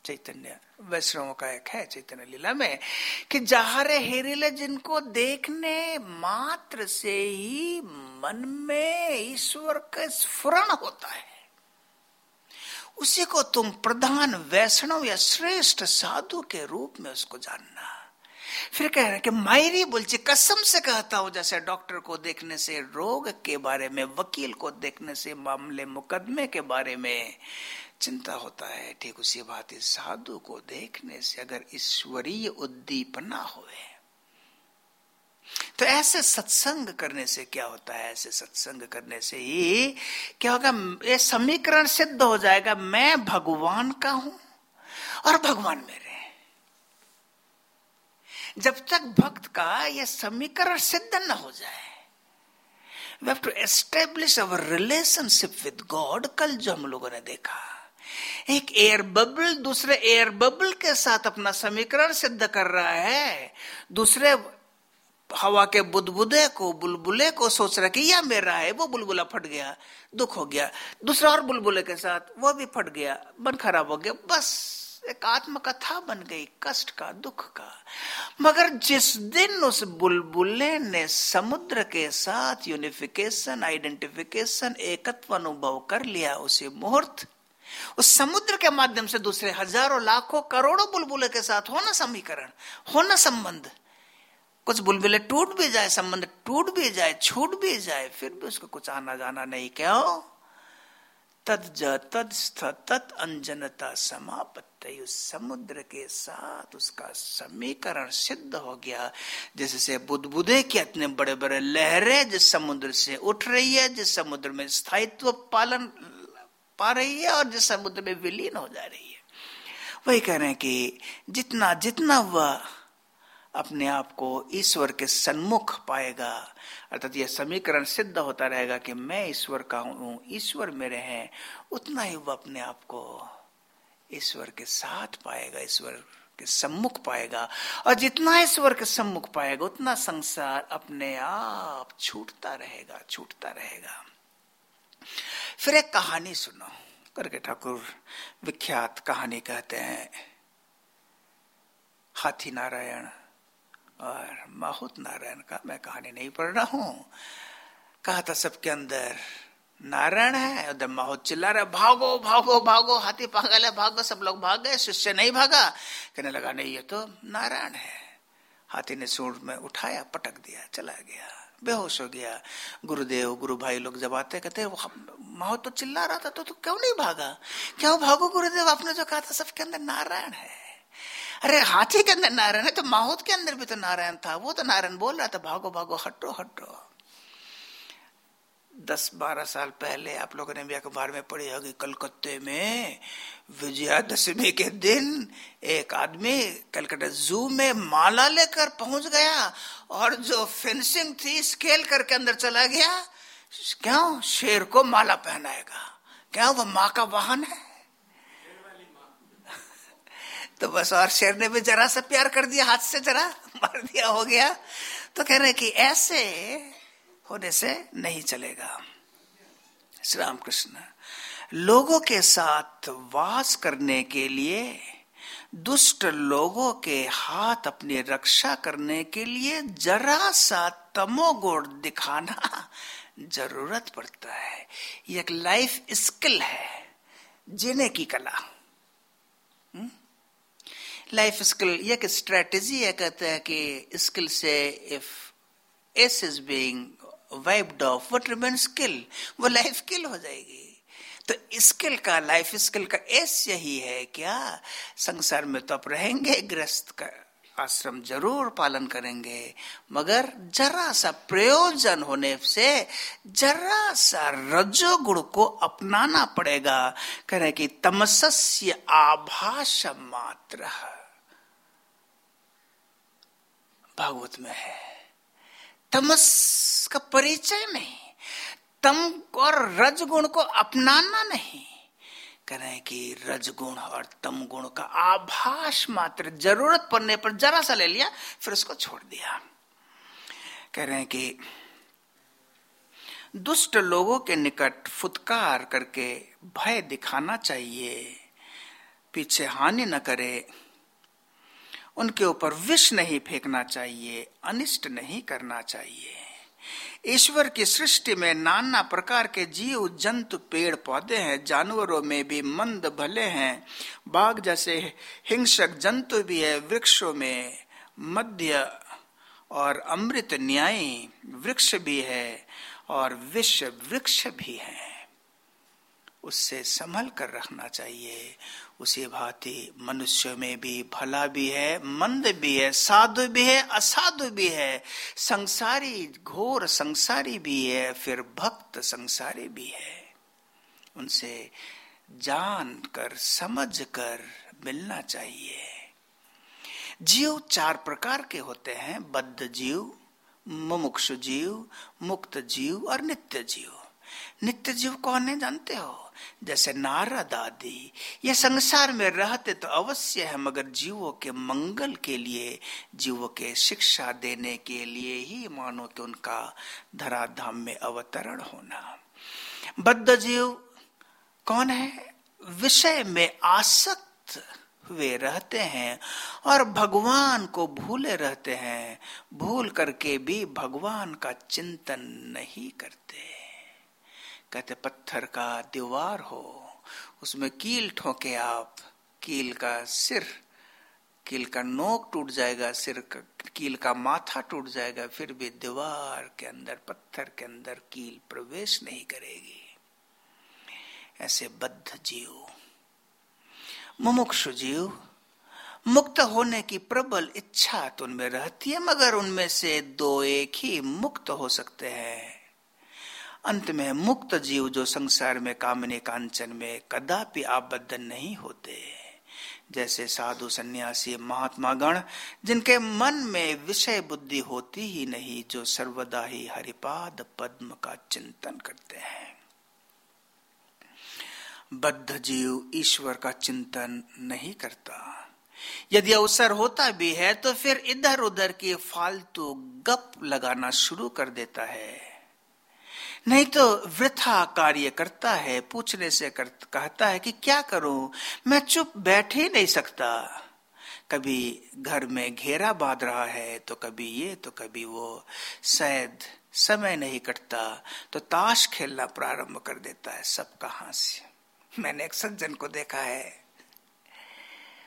चैतन्य, वैष्णव का एक है चैतन्य लीला में, कि जहारे हेरिले जिनको देखने मात्र से ही मन में ईश्वर का स्फुरण होता है। उसी को तुम प्रधान वैष्णव या श्रेष्ठ साधु के रूप में उसको जानना। फिर कह रहे कि, मायरी बोलची, कसम से कहता हूँ, जैसे डॉक्टर को देखने से रोग के बारे में, वकील को देखने से मामले मुकदमे के बारे में चिंता होता है, ठीक उसी बात इस साधु को देखने से अगर ईश्वरीय उद्दीपना हुए तो ऐसे सत्संग करने से क्या होता है? ऐसे सत्संग करने से ही क्या होगा? ये समीकरण सिद्ध हो जाएगा, मैं भगवान का हूँ और भगवान मेरे जब तक भक्त का यह समीकरण सिद्ध न हो जाए we have to establish our relationship with God कल जो हम लोगों ने देखा। एक एयर बबल दूसरे एयर बबल के साथ अपना समीकरण सिद्ध कर रहा है। दूसरे हवा के बुदबुदे को, बुलबुले को सोच रहा कि यह मेरा है, वो बुलबुला फट गया, दुख हो गया। दूसरा और बुलबुले के साथ, वो भी फट गया बन खराब हो गया, बस एक आत्मकथा बन गई, कष्ट का, दुख का। मगर जिस दिन उस बुलबुले ने समुद्र के साथ यूनिफिकेशन आइडेंटिफिकेशन एकत्व अनुभव कर लिया, उसी मुहूर्त उस समुद्र के माध्यम से दूसरे हज़ारों लाखों करोड़ों बुलबुले के साथ होना समीकरण, होना संबंध। कुछ बुलबुले टूट भी जाए, संबंध टूट भी जाए, छूट भी जाए, फिर भी उसको कुछ आना जाना नहीं, क्यों? तद तद तत् अंजनता समाप्त उस समुद्र के साथ उसका समीकरण सिद्ध हो गया। जैसे बुदबुदे के इतने बड़े बड़े लहरें जिस समुद्र से उठ रही है, जिस समुद्र में स्थायित्व पालन पा रही है और जिस समुद्र में विलीन हो जा रही है। वही कह रहे हैं कि जितना जितना वह अपने आप को ईश्वर के सन्मुख पाएगा, अर्थात यह समीकरण सिद्ध होता रहेगा कि मैं ईश्वर का हूँ, ईश्वर मेरे हैं, उतना ही वह अपने आप को ईश्वर के साथ पाएगा, ईश्वर के सम्मुख पाएगा। और जितना ईश्वर के सम्मुख पाएगा, उतना संसार अपने आप छूटता रहेगा छूटता रहेगा। फिर एक कहानी सुनो। करके ठाकुर विख्यात कहानी कहते हैं, हाथी नारायण और माहुत नारायण का मैं कहानी नहीं पढ़ रहा हूँ। कहा था सबके अंदर, नारायण है उधर माहौत चिल्ला रहा, भागो भागो भागो, हाथी पागल है भागो, सब लोग भाग गए, शिष्य नहीं भागा। कहने लगा, नहीं, ये तो नारायण है। हाथी ने सूर में उठाया, पटक दिया, चला गया। बेहोश हो गया। गुरुदेव गुरु भाई लोग जब आते कहते माहौल तो चिल्ला रहा था तो, तो क्यों नहीं भागा? क्यों भागो गुरुदेव? आपने जो कहा था सबके अंदर नारायण है। अरे हाथी के अंदर नारायण है तो माहौत के अंदर भी तो नारायण था वो तो नारायण बोल रहा था भागो भागो हटो हटो। दस बारह साल पहले आप लोगों ने भी अखबार में पढ़ी होगी, कलकत्ते में, विजयादशमी के दिन एक आदमी कलकत्ता जू में माला लेकर पहुँच गया और जो फेंसिंग थी, स्केल करके अंदर चला गया। क्यों? शेर को माला पहनाएगा। क्या वो माँ का वाहन है? तो बस और शेर ने भी जरा सा प्यार कर दिया, हाथ से जरा मार दिया, हो गया। तो कह रहे कि ऐसे होने से नहीं चलेगा। श्री राम कृष्ण लोगों के साथ वास करने के लिए, दुष्ट लोगों के हाथ अपनी रक्षा करने के लिए जरा सा तमोगुण दिखाना ज़रूरत पड़ता है। ये एक लाइफ स्किल है, जीने की कला। लाइफ स्किल ये एक स्ट्रेटेजी है, कहते हैं कि स्किल से if S is being wiped off what remain skill वो लाइफ स्किल हो जाएगी। तो स्किल का लाइफ स्किल का एस यही है क्या संसार में तो आप रहेंगे, ग्रस्त का आश्रम ज़रूर पालन करेंगे, मगर जरा सा प्रयोजन होने से जरा सा रजोगुण को अपनाना पड़ेगा। कह कि तमसस्य आभाष मात्र। भागवत में है। तमस का परिचय नहीं। तम और रजगुण को अपनाना नहीं। कह रहे कि रजगुण और तम गुण का आभास मात्र ज़रूरत पड़ने पर जरा सा ले लिया, फिर उसको छोड़ दिया। कह रहे हैं कि दुष्ट लोगों के निकट फुतकार करके भय दिखाना चाहिए, पीछे हानि न करे। उनके ऊपर विष नहीं फेंकना चाहिए, अनिष्ट नहीं करना चाहिए। ईश्वर की सृष्टि में नाना प्रकार के जीव, जंतु, पेड़, पौधे हैं, जानवरों में भी मंद भले हैं। बाघ जैसे हिंसक जंतु भी है, वृक्षों में मध्य और अमृत न्यायी वृक्ष भी है और विश्व वृक्ष भी है। उससे संभल कर रखना चाहिए। उसी भांति मनुष्य में भी भला भी है, मंद भी है, साधु भी है, असाधु भी है। संसारी घोर संसारी भी है, फिर भक्त संसारी भी है। उनसे जान कर समझ कर मिलना चाहिए। जीव चार प्रकार के होते हैं, बद्ध जीव, मुमुक्षु जीव, मुक्त जीव और नित्य जीव। नित्य जीव कौन है, जानते हो? जैसे नारद आदि। ये संसार में रहते तो अवश्य है, मगर जीवों के मंगल के लिए, जीवों के शिक्षा देने के लिए ही मानो कि उनका धराधाम में अवतरण होना। बद्ध जीव कौन है? विषय में आसक्त हुए रहते हैं और भगवान को भूले रहते हैं। भूल करके भी भगवान का चिंतन नहीं करते। कहते, पत्थर का दीवार हो, उसमें कील ठोके आप, कील का सिर, कील का नोक टूट जाएगा, सिर का, कील का माथा टूट जाएगा, फिर भी दीवार के अंदर, पत्थर के अंदर कील प्रवेश नहीं करेगी। ऐसे बद्ध जीव। मुमुक्षु जीव, मुक्त होने की प्रबल इच्छा तो उनमें रहती है, मगर उनमें से दो एक ही मुक्त हो सकते हैं। अंत में मुक्त जीव जो संसार में कामने कांचन में कदापि आबद्ध नहीं होते। जैसे साधु सन्यासी महात्मा गण, जिनके मन में विषय बुद्धि होती ही नहीं, जो सर्वदा ही हरिपाद पद्म का चिंतन करते हैं। बद्ध जीव ईश्वर का चिंतन नहीं करता। यदि अवसर होता भी है तो फिर इधर उधर की फालतू गप लगाना शुरू कर देता है। नहीं तो वृथा कार्य करता है पूछने से कर, कहता है कि क्या करूँ? मैं चुप बैठ ही नहीं सकता। कभी घर में घेरा बाँध रहा है तो कभी ये तो कभी वो। शायद समय नहीं कटता तो ताश खेलना प्रारंभ कर देता है सबका हास्य मैंने एक सज्जन को देखा है।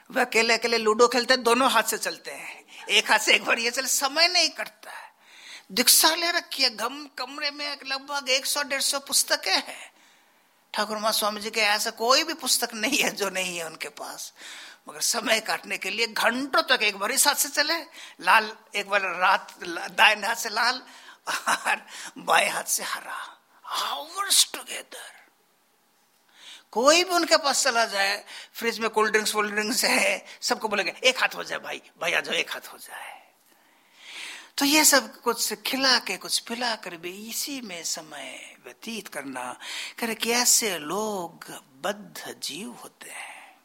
वह अकेले अकेले लूडो खेलते दोनों हाथ से चलते हैं। एक हाथ से एक बार ये चले समय नहीं कटता। है दीक्षा ले रखी है गम कमरे में लगभग एक सौ, डेढ़ सौ पुस्तकें हैं। ठाकुर माँ स्वामी जी के ऐसा कोई भी पुस्तक नहीं है जो नहीं है उनके पास। मगर समय काटने के लिए घंटों तक एक बार इस हाथ से चले। लाल, एक बार रात, दाएँ हाथ से लाल और बाएँ हाथ से हरा। आवर्स टुगेदर कोई भी उनके पास चला जाए फ्रिज में कोल्ड ड्रिंक्स वोल्ड ड्रिंक्स है, सबको बोलेंगे, एक हाथ हो जाए भाई भाई आ जाओ, एक हाथ हो जाए। तो ये सब कुछ खिला के, कुछ पिला कर भी इसी में समय व्यतीत करना, करे कि ऐसे लोग बद्ध जीव होते हैं।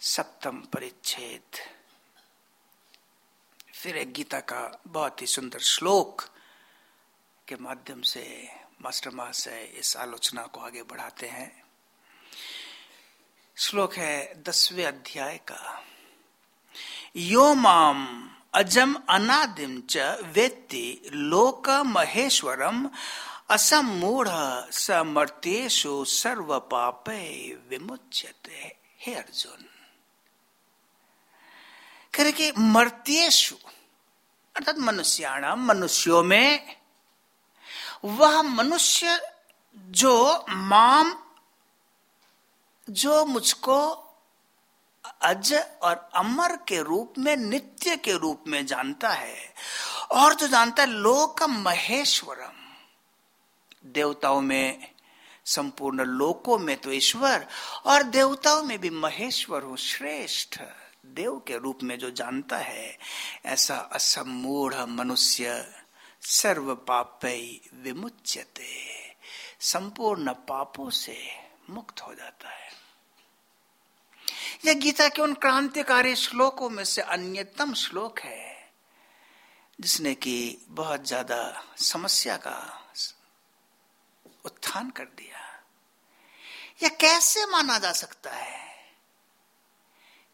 सप्तम परिच्छेद। फिर एक गीता का बहुत ही सुंदर श्लोक के माध्यम से मास्टर महाशय इस आलोचना को आगे बढ़ाते हैं। श्लोक है दसवें अध्याय का। यो माम अजम अनादिम च वेत्ति लोक महेश्वरम असमूढ़ समर्थेशु सर्व पापे विमुच्यते। हे अर्जुन। करे कि मर्त्येशु अर्थात मनुष्याणाम मनुष्यों में, वह मनुष्य जो माम, जो मुझको अज और अमर के रूप में, नित्य के रूप में जानता है। और जो जानता है लोक महेश्वरम। देवताओं में, संपूर्ण लोकों में तो ईश्वर, और देवताओं में भी महेश्वर हो, श्रेष्ठ। देव के रूप में जो जानता है, ऐसा असमूढ़ मनुष्य सर्व पाप विमुच्यते। संपूर्ण पापों से मुक्त हो जाता है। यह गीता के उन क्रांतिकारी श्लोकों में से अन्यतम श्लोक है, जिसने कि बहुत ज़्यादा समस्या का उत्थान कर दिया। यह कैसे माना जा सकता है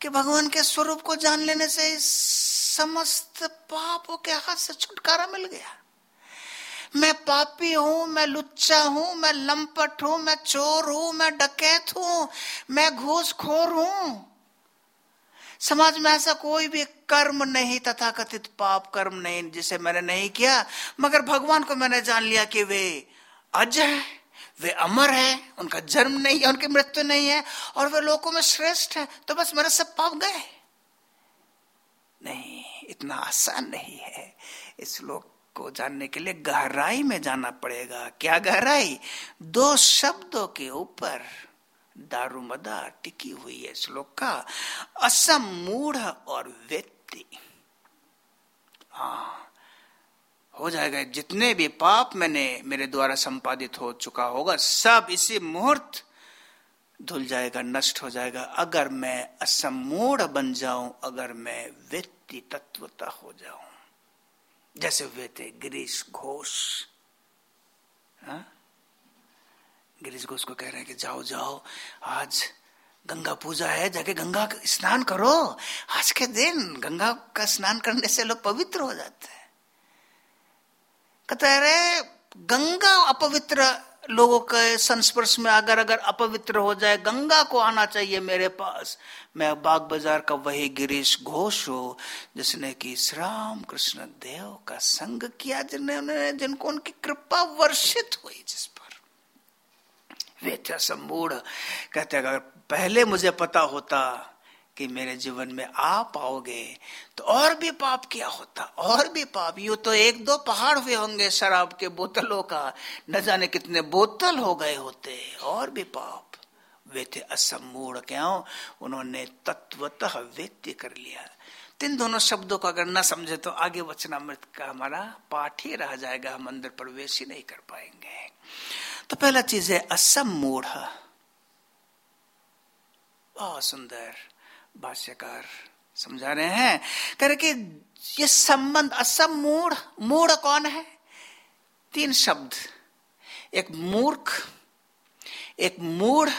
कि भगवान के स्वरूप को जान लेने से समस्त पापों के हाथ से छुटकारा मिल गया? मैं पापी हूँ, मैं लुच्चा हूँ, मैं लंपट हूँ, मैं चोर हूँ, मैं डकैत हूँ, मैं घूसखोर हूँ। समाज में ऐसा कोई भी कर्म नहीं तथा कथित पाप कर्म नहीं, जिसे मैंने नहीं किया, मगर भगवान को मैंने जान लिया कि वे अज है, वे अमर है, उनका जन्म नहीं है, उनकी मृत्यु नहीं है, और वे लोगों में श्रेष्ठ है तो बस मेरे सब पाप गए। नहीं, इतना आसान नहीं है, इस लोक को जानने के लिए गहराई में जाना पड़ेगा। क्या गहराई? दो शब्दों के ऊपर दारूमदा टिकी हुई है श्लोक का। असम मूढ़ और व्यक्ति। हाँ हो जाएगा। जितने भी पाप मैंने मेरे द्वारा संपादित हो चुका होगा, सब इसी मुहूर्त धुल जाएगा, नष्ट हो जाएगा। अगर मैं असमूढ़ बन जाऊँ, अगर मैं व्यक्ति तत्वता हो जाऊँ। जैसे हुए थे गिरीश घोष? गिरीश घोष को कह रहे हैं कि जाओ जाओ, आज गंगा पूजा है, जाके गंगा स्नान करो आज के दिन गंगा का स्नान करने से लोग पवित्र हो जाते हैं कहते अरे, गंगा अपवित्र लोगों के संस्पर्श में अगर अगर अपवित्र हो जाए, गंगा को आना चाहिए मेरे पास। मैं बाग बाज़ार का वही गिरीश घोष हो, जिसने कि राम कृष्ण देव का संग किया जिन्होंने जिनको उनकी कृपा वर्षित हुई, जिस पर। वे सम्मूढ़ कहते अगर पहले मुझे पता होता कि मेरे जीवन में आ पाओगे तो और भी पाप क्या होता, और भी पाप। यू तो एक दो पहाड़ हुए होंगे शराब के बोतलों का, न जाने कितने बोतल हो गए होते, और भी पाप। वे थे असमूढ़ क्यों? उन्होंने तत्वतः व्यक्ति कर लिया। तीन दोनों शब्दों को अगर न समझे तो आगे वचनामृत का हमारा पाठ ही रह जाएगा, हम अंदर प्रवेश ही नहीं कर पाएँगे। तो पहला चीज़ है असम मूढ़ बहुत सुंदर। भाष्यकार समझा रहे हैं कह रहे कि ये संबंध असम मूढ़ मूढ़ कौन है? तीन शब्द। एक मूर्ख, एक मूढ़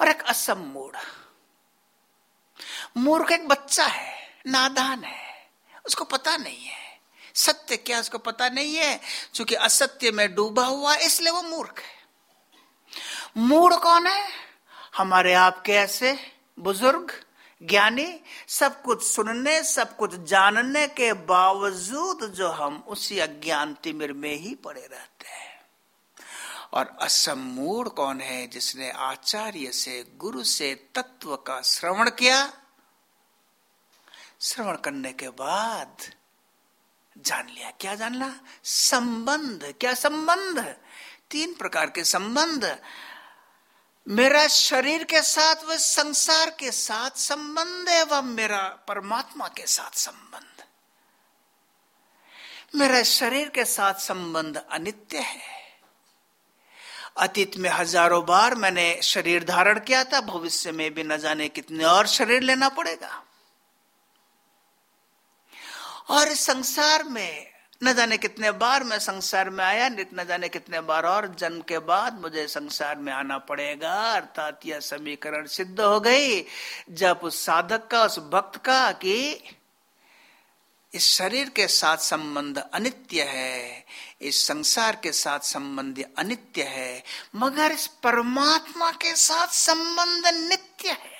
और एक असम मूढ़ मूर्ख एक बच्चा है, नादान है, उसको पता नहीं है। सत्य क्या उसको पता नहीं है? क्योंकि असत्य में डूबा हुआ, इसलिए वो मूर्ख है। मूढ़ कौन है? हमारे आपके ऐसे बुज़ुर्ग ज्ञानी, सब कुछ सुनने, सब कुछ जानने के बावजूद जो हम उसी अज्ञान तिमिर में ही पड़े रहते हैं। और असमूढ़ कौन है जिसने आचार्य से, गुरु से तत्व का श्रवण किया? श्रवण करने के बाद जान लिया। क्या जानना? संबंध। क्या संबंध? तीन प्रकार के संबंध। मेरा शरीर के साथ व संसार के साथ संबंध एवं मेरा परमात्मा के साथ संबंध। मेरा शरीर के साथ संबंध अनित्य है। अतीत में हज़ारों बार मैंने शरीर धारण किया था, भविष्य में भी न जाने कितने और शरीर लेना पड़ेगा। और संसार में न जाने कितने बार मैं संसार में आया, न जाने कितने बार और जन्म के बाद मुझे संसार में आना पड़ेगा। अर्थात यह समीकरण सिद्ध हो गई। जब उस साधक का, उस भक्त का कि इस शरीर के साथ संबंध अनित्य है, इस संसार के साथ संबंध अनित्य है, मगर इस परमात्मा के साथ संबंध नित्य है।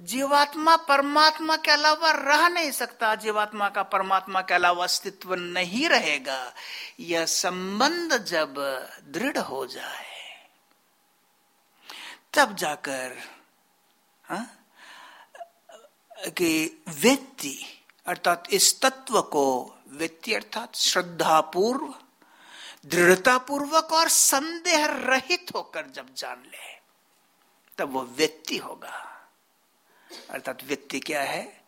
जीवात्मा परमात्मा के अलावा रह नहीं सकता जीवात्मा का परमात्मा के अलावा अस्तित्व नहीं रहेगा यह संबंध जब दृढ़ हो जाए, तब जाकर, हा? कि व्यक्ति अर्थात इस तत्व को, व्यक्ति अर्थात श्रद्धा पूर्व दृढ़ता पूर्वक और संदेह रहित होकर जब जान ले, तब वो व्यक्ति होगा अर्थात व्यक्ति क्या है?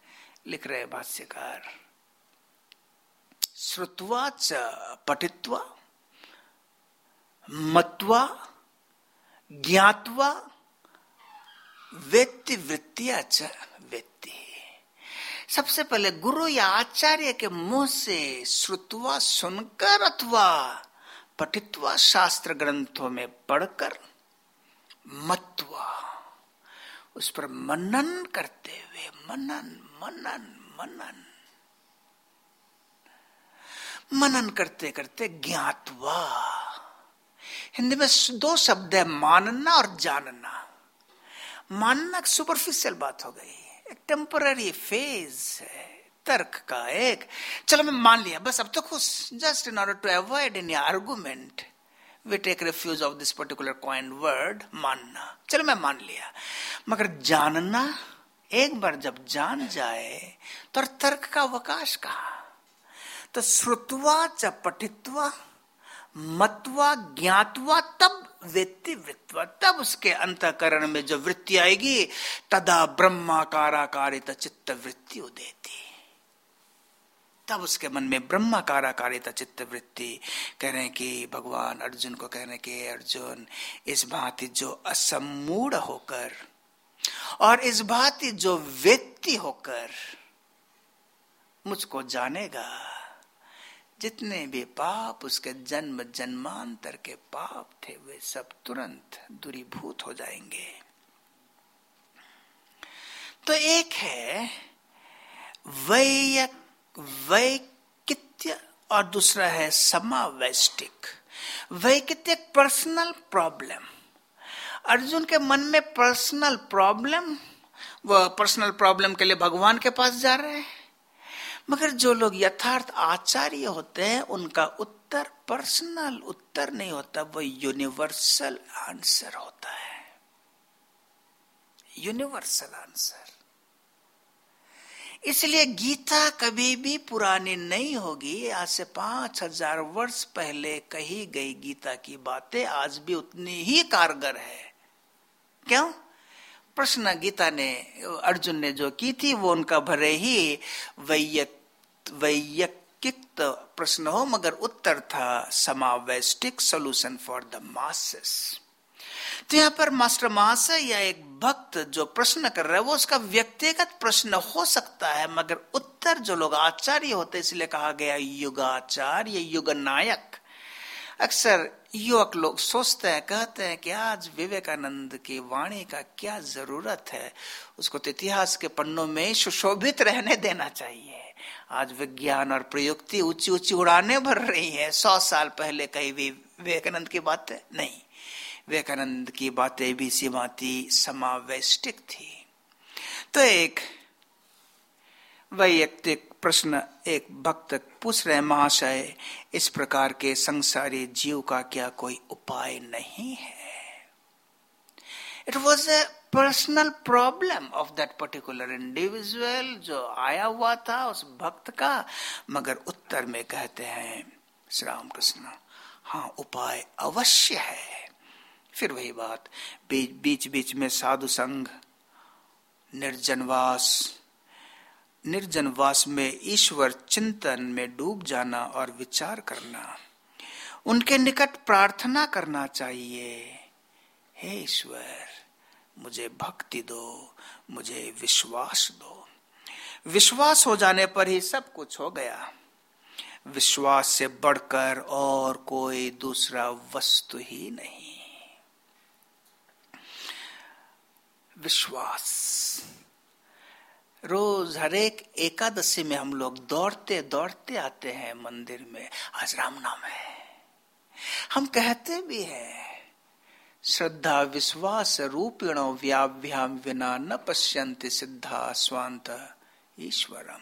लिख रहे भाष्यकार। श्रुतवा च पठित्वा, मत्वा, ज्ञातवा व्यक्ति वृत्तिया च व्यक्ति। सबसे पहले गुरु या आचार्य के मुँह से श्रुतवा सुनकर अथवा पठित्वा शास्त्र ग्रंथों में पढ़कर मत्वा। उस पर मनन करते हुए, मनन मनन मनन। मनन करते करते ज्ञातवा हिंदी में दो शब्द है, मानना और जानना। मानना एक सुपरफिशियल बात हो गई, एक टेम्पररी फ़ेज़ है, तर्क का एक। चलो मैं मान लिया, बस अब तो खुश just in order to avoid in argument we take refuge of this particular coin word मानना चलो मैं मान लिया। मगर जानना, एक बार जब जान जाए तो तर्क का अवकाश कहा? तो श्रुतवा च पठित्वा मतवा, ज्ञातवा, तब व्यक्ति वृत्व तब उसके अंतकरण में जो वृत्ति आएगी, तदा ब्रह्माकाराकारित चित्त वृत्ति उदेती। तब उसके मन में ब्रह्माकाराकारिता चित्त वृत्ति कह रहे हैं कि भगवान अर्जुन को कह रहे हैं कि अर्जुन, इस भांति जो असमूढ़ होकर और इस भांति जो व्यक्ति होकर मुझको जानेगा, जितने भी पाप उसके जन्म जन्मांतर के पाप थे, वे सब तुरंत दूरीभूत हो जाएँगे। तो एक है वैयक वैकित्य और दूसरा है समावेष्टिक। वैकित्य पर्सनल प्रॉब्लम अर्जुन के मन में पर्सनल प्रॉब्लम वह पर्सनल प्रॉब्लम के लिए भगवान के पास जा रहे हैं। मगर जो लोग यथार्थ आचार्य होते हैं, उनका उत्तर पर्सनल उत्तर नहीं होता, वो यूनिवर्सल आंसर होता है। यूनिवर्सल आंसर इसलिए गीता कभी भी पुरानी नहीं होगी। आज से पाँच हज़ार वर्ष पहले कही गई गीता की बातें आज भी उतनी ही कारगर है। क्यों? प्रश्न गीता ने, अर्जुन ने जो की थी, वो उनका भरे ही वैयक्तिक प्रश्न हो, मगर उत्तर था समावेस्टिक सोल्यूशन फॉर द मासेस तो यहाँ पर मास्टर महाशय या एक भक्त जो प्रश्न कर रहा है, वो उसका व्यक्तिगत प्रश्न हो सकता है, मगर उत्तर जो लोग आचार्य होते इसलिए कहा गया युगाचार्य युग नायक अक्सर युवक लोग सोचते हैं, कहते हैं कि आज विवेकानंद की वाणी का क्या ज़रूरत है, उसको तो इतिहास के पन्नों में सुशोभित रहने देना चाहिए। आज विज्ञान और प्रयुक्ति ऊँची ऊँची उड़ाने भर रही है, सौ साल पहले कही भी विवेकानंद की बात नहीं। विवेकानंद की बातें भी सीमाती समावेष्टिक थी। तो एक वैयक्तिक प्रश्न एक भक्त पूछ रहे महाशय, इस प्रकार के संसारी जीव का क्या कोई उपाय नहीं है? It was a personal problem of that particular individual जो आया हुआ था उस भक्त का, मगर उत्तर में कहते हैं, श्री राम कृष्ण हाँ उपाय अवश्य है। फिर वही बात। बीच बीच में साधु संघ, निर्जनवास निर्जनवास में ईश्वर चिंतन में डूब जाना और विचार करना। उनके निकट प्रार्थना करना चाहिए। हे ईश्वर, मुझे भक्ति दो, मुझे विश्वास दो। विश्वास हो जाने पर ही सब कुछ हो गया। विश्वास से बढ़कर और कोई दूसरा वस्तु ही नहीं। विश्वास। रोज हरेक एकादशी में हम लोग दौड़ते दौड़ते आते हैं मंदिर में। आज राम नाम है। हम कहते भी हैं, श्रद्धा, विश्वास, रूपिण व्याभ्याम विना न पश्यंति सिद्धा स्वांत ईश्वरम।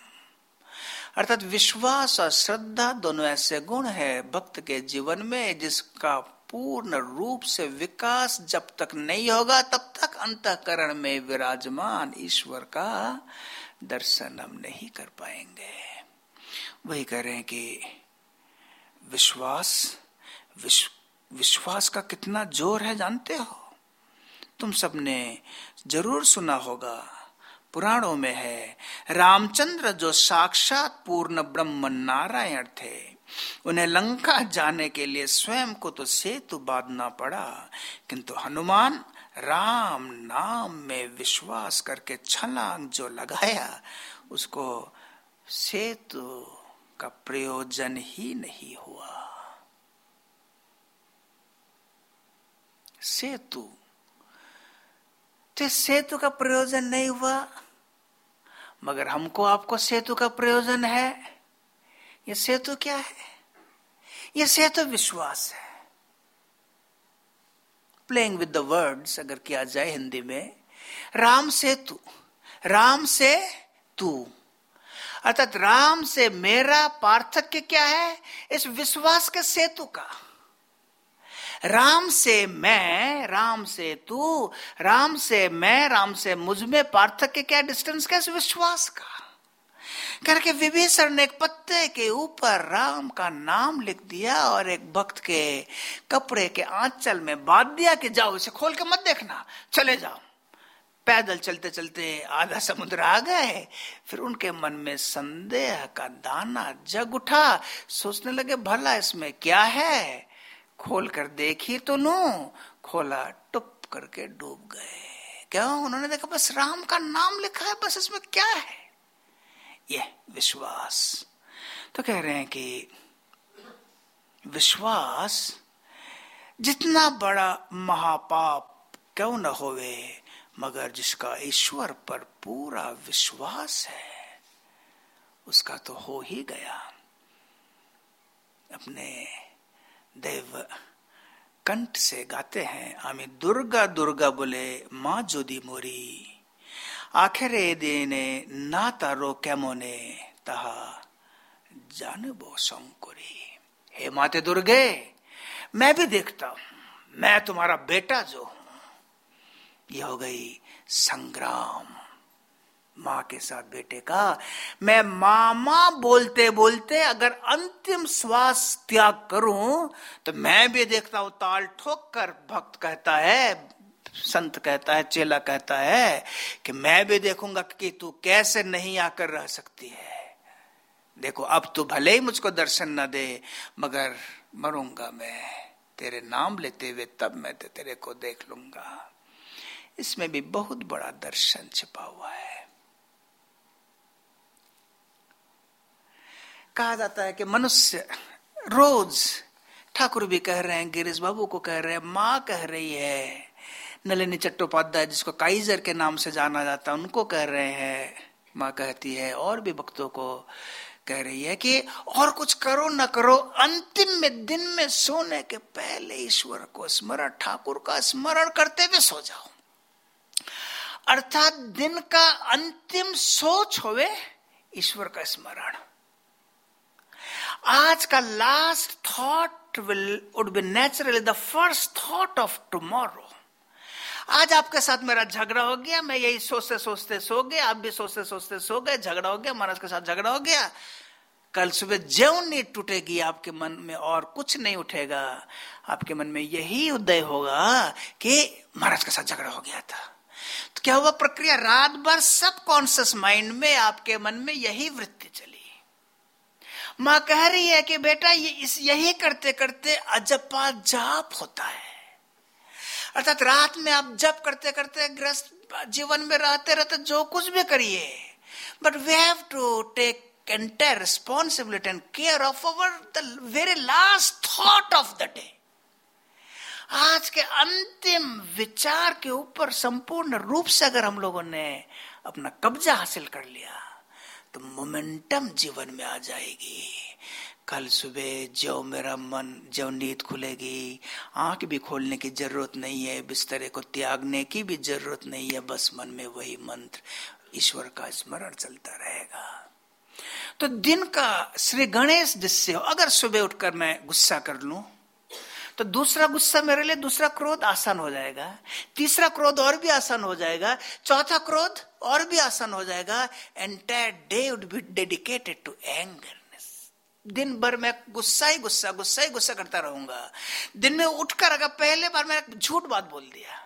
अर्थात विश्वास और श्रद्धा दोनों ऐसे गुण है, भक्त के जीवन में जिसका पूर्ण रूप से विकास जब तक नहीं होगा, तब तक अंतकरण में विराजमान ईश्वर का दर्शन हम नहीं कर पाएँगे। वही कह रहे हैं कि विश्वास विश्व विश्वास का कितना ज़ोर है, जानते हो? तुम सबने ज़रूर सुना होगा, पुराणों में है, रामचंद्र जो साक्षात पूर्ण ब्रह्म नारायण थे उन्हें लंका जाने के लिए स्वयं को तो सेतु बांधना पड़ा, किंतु हनुमान राम नाम में विश्वास करके छलांग जो लगाया, उसको सेतु का प्रयोजन ही नहीं हुआ। सेतु? तो सेतु का प्रयोजन नहीं हुआ, मगर हमको आपको सेतु का प्रयोजन है। ये सेतु क्या है? ये सेतु विश्वास है। प्लेइंग विद द वर्ड्स अगर किया जाए हिंदी में, राम सेतु, राम से तू। अर्थात राम से मेरा पार्थक्य क्या है? इस विश्वास के सेतु का। राम से मैं, राम से तू, राम से मैं, राम से मुझमें पार्थक्य क्या डिस्टेंस का इस विश्वास का। करके विभीषण ने एक पत्ते के ऊपर राम का नाम लिख दिया और एक भक्त के कपड़े के आंचल में बाँध दिया कि जाओ इसे खोल के मत देखना, चले जाओ। पैदल चलते चलते आधा समुद्र आ गए, फिर उनके मन में संदेह का दाना जग उठा, सोचने लगे, भला इसमें क्या है? खोल कर देखी तो लू खोला, टुप करके डूब गए। क्यों? उन्होंने देखा, बस राम का नाम लिखा है, बस इसमें क्या है? ये विश्वास तो कह रहे हैं कि विश्वास जितना बड़ा महापाप क्यों न होवे, मगर जिसका ईश्वर पर पूरा विश्वास है, उसका तो हो ही गया। अपने देव कंठ से गाते हैं, आमी दुर्गा दुर्गा बोले, माँ जोदी मोरी। आखिर देने ना तारो कैमोने तहा जानबो संकुरी। हे माते दुर्गे, मैं भी देखता हूँ, मैं तुम्हारा बेटा जो हूँ। यह हो गई संग्राम, माँ के साथ बेटे का। मैं मामा बोलते बोलते अगर अंतिम श्वास त्याग करूँ तो मैं भी देखता हूँ, ताल ठोक कर भक्त कहता है संत कहता है, चेला कहता है कि मैं भी देखूँगा कि तू कैसे नहीं आकर रह सकती है। देखो, अब तू भले ही मुझको दर्शन न दे, मगर मरूँगा मैं। तेरे नाम लेते हुए तब मैं तेरे को देख लूँगा। इसमें भी बहुत बड़ा दर्शन छिपा हुआ है। कहा जाता है कि मनुष्य रोज ठाकुर भी कह रहे हैं, गिरीश बाबू को कह रहे हैं, माँ कह रही है नलिनी चट्टोपाध्याय, जिसको काइजर के नाम से जाना जाता है, उनको कह रहे हैं। माँ कहती है, और भी भक्तों को कह रही है कि और कुछ करो न करो, अंतिम में दिन में सोने के पहले ईश्वर को स्मरण, ठाकुर का स्मरण करते हुए सो जाओ। अर्थात दिन का अंतिम सोच होवे ईश्वर का स्मरण। आज का last thought will would be naturally the first thought of tomorrow आज आपके साथ मेरा झगड़ा हो गया, मैं यही सोचते सोचते सो गया, आप भी सोचते सोचते सो गए, झगड़ा हो गया, महाराज के साथ झगड़ा हो गया। कल सुबह ज्यो नीट टूटेगी आपके मन में और कुछ नहीं उठेगा। आपके मन में यही उदय होगा कि महाराज के साथ झगड़ा हो गया था। तो क्या हुआ प्रक्रिया? रात भर सब कॉन्सियस माइंड में, आपके मन में यही वृत्ति चली। माँ कह रही है कि बेटा, ये इस यही करते करते अजपा जाप होता है। अर्थात रात में आप जप करते करते ग्रस्त जीवन में रहते रहते जो कुछ भी करिए। But we have to take entire responsibility and care of our the very last thought of the day. आज के अंतिम विचार के ऊपर संपूर्ण रूप से अगर हम लोगों ने अपना कब्जा हासिल कर लिया तो मोमेंटम जीवन में आ जाएगी। कल सुबह जो मेरा मन, जो नींद खुलेगी। आँख भी खोलने की ज़रूरत नहीं है, बिस्तरे को त्यागने की भी ज़रूरत नहीं है, बस मन में वही मंत्र, ईश्वर का स्मरण चलता रहेगा। तो दिन का श्री गणेश जिससे हो, अगर सुबह उठकर मैं गुस्सा कर लू तो दूसरा गुस्सा मेरे लिए दूसरा क्रोध आसान हो जाएगा। तीसरा क्रोध और भी आसान हो जाएगा। चौथा क्रोध और भी आसान हो जाएगा। Entire day would be dedicated to anger दिन भर मैं गुस्सा ही गुस्सा गुस्सा ही गुस्सा करता रहूँगा। दिन में उठकर अगर पहले बार मैंने झूठ बात बोल दिया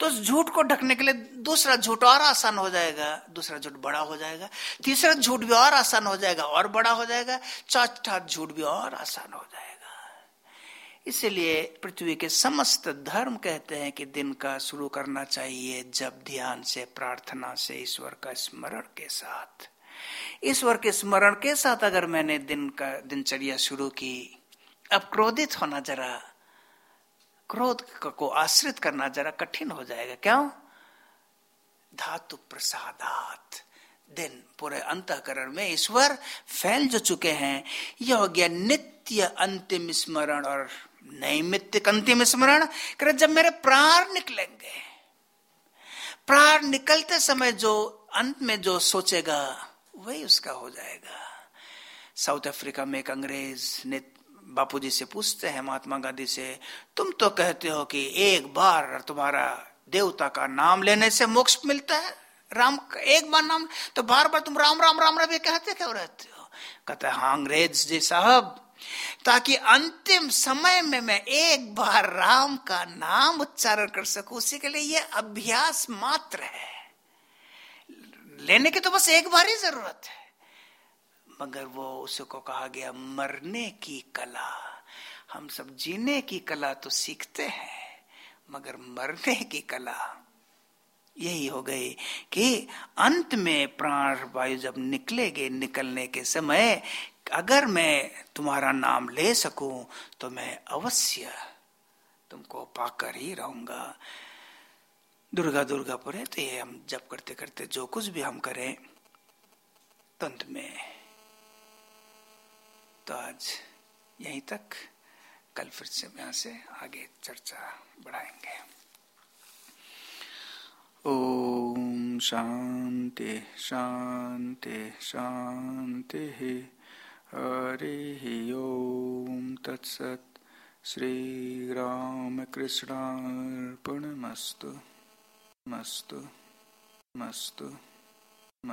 तो उस झूठ को ढकने के लिए दूसरा झूठ और आसान हो जाएगा, दूसरा झूठ बड़ा हो जाएगा, तीसरा झूठ भी और आसान हो जाएगा, और बड़ा हो जाएगा, चौथा झूठ भी और आसान हो जाएगा। इसलिए पृथ्वी के समस्त धर्म कहते हैं कि दिन का शुरू करना चाहिए जब ध्यान से, प्रार्थना से, ईश्वर का स्मरण के साथ। ईश्वर के स्मरण के साथ अगर मैंने दिन का दिनचर्या शुरू की, अब क्रोधित होना जरा, क्रोध को आश्रित करना जरा कठिन हो जाएगा। क्यों? धातु प्रसादात दिन पूरे अंतकरण में ईश्वर फैल जो चुके हैं, यह हो गया नित्य अंतिम स्मरण और नैमित्तिक अंतिम स्मरण। कर जब मेरे प्राण निकलेंगे, प्राण निकलते समय जो अंत में जो सोचेगा वही उसका हो जाएगा। साउथ अफ्रीका में एक अंग्रेज़ ने बापूजी से पूछते हैं, महात्मा गांधी से, तुम तो कहते हो कि एक बार तुम्हारा देवता का नाम लेने से मोक्ष मिलता है, राम, एक बार नाम तो बार बार तुम राम राम राम रवि कहते क्यों रहते हो? कहते हाँ अंग्रेज़ जी साहब, ताकि अंतिम समय में मैं एक बार राम का नाम उच्चारण कर सकूँ, उसी के लिए यह अभ्यास मात्र है। लेने की तो बस एक बार ही ज़रूरत है। मगर वो उसको कहा गया, मरने की कला। हम सब जीने की कला तो सीखते हैं, मगर मरने की कला। यही हो गई कि अंत में प्राण वायु जब निकलेगे निकलने के समय, अगर मैं तुम्हारा नाम ले सकूँ तो मैं अवश्य तुमको पाकर ही रहूँगा। दुर्गा दुर्गा पुरे तो ये हम जब करते करते जो कुछ भी हम करें, तंत में। तो आज यहीं तक। कल फिर से यहाँ से आगे चर्चा बढ़ाएँगे। ओम शांति शांति शांति हरि ओम तत्सत। श्री राम कृष्णार्पणमस्तु मस्तु मस्तु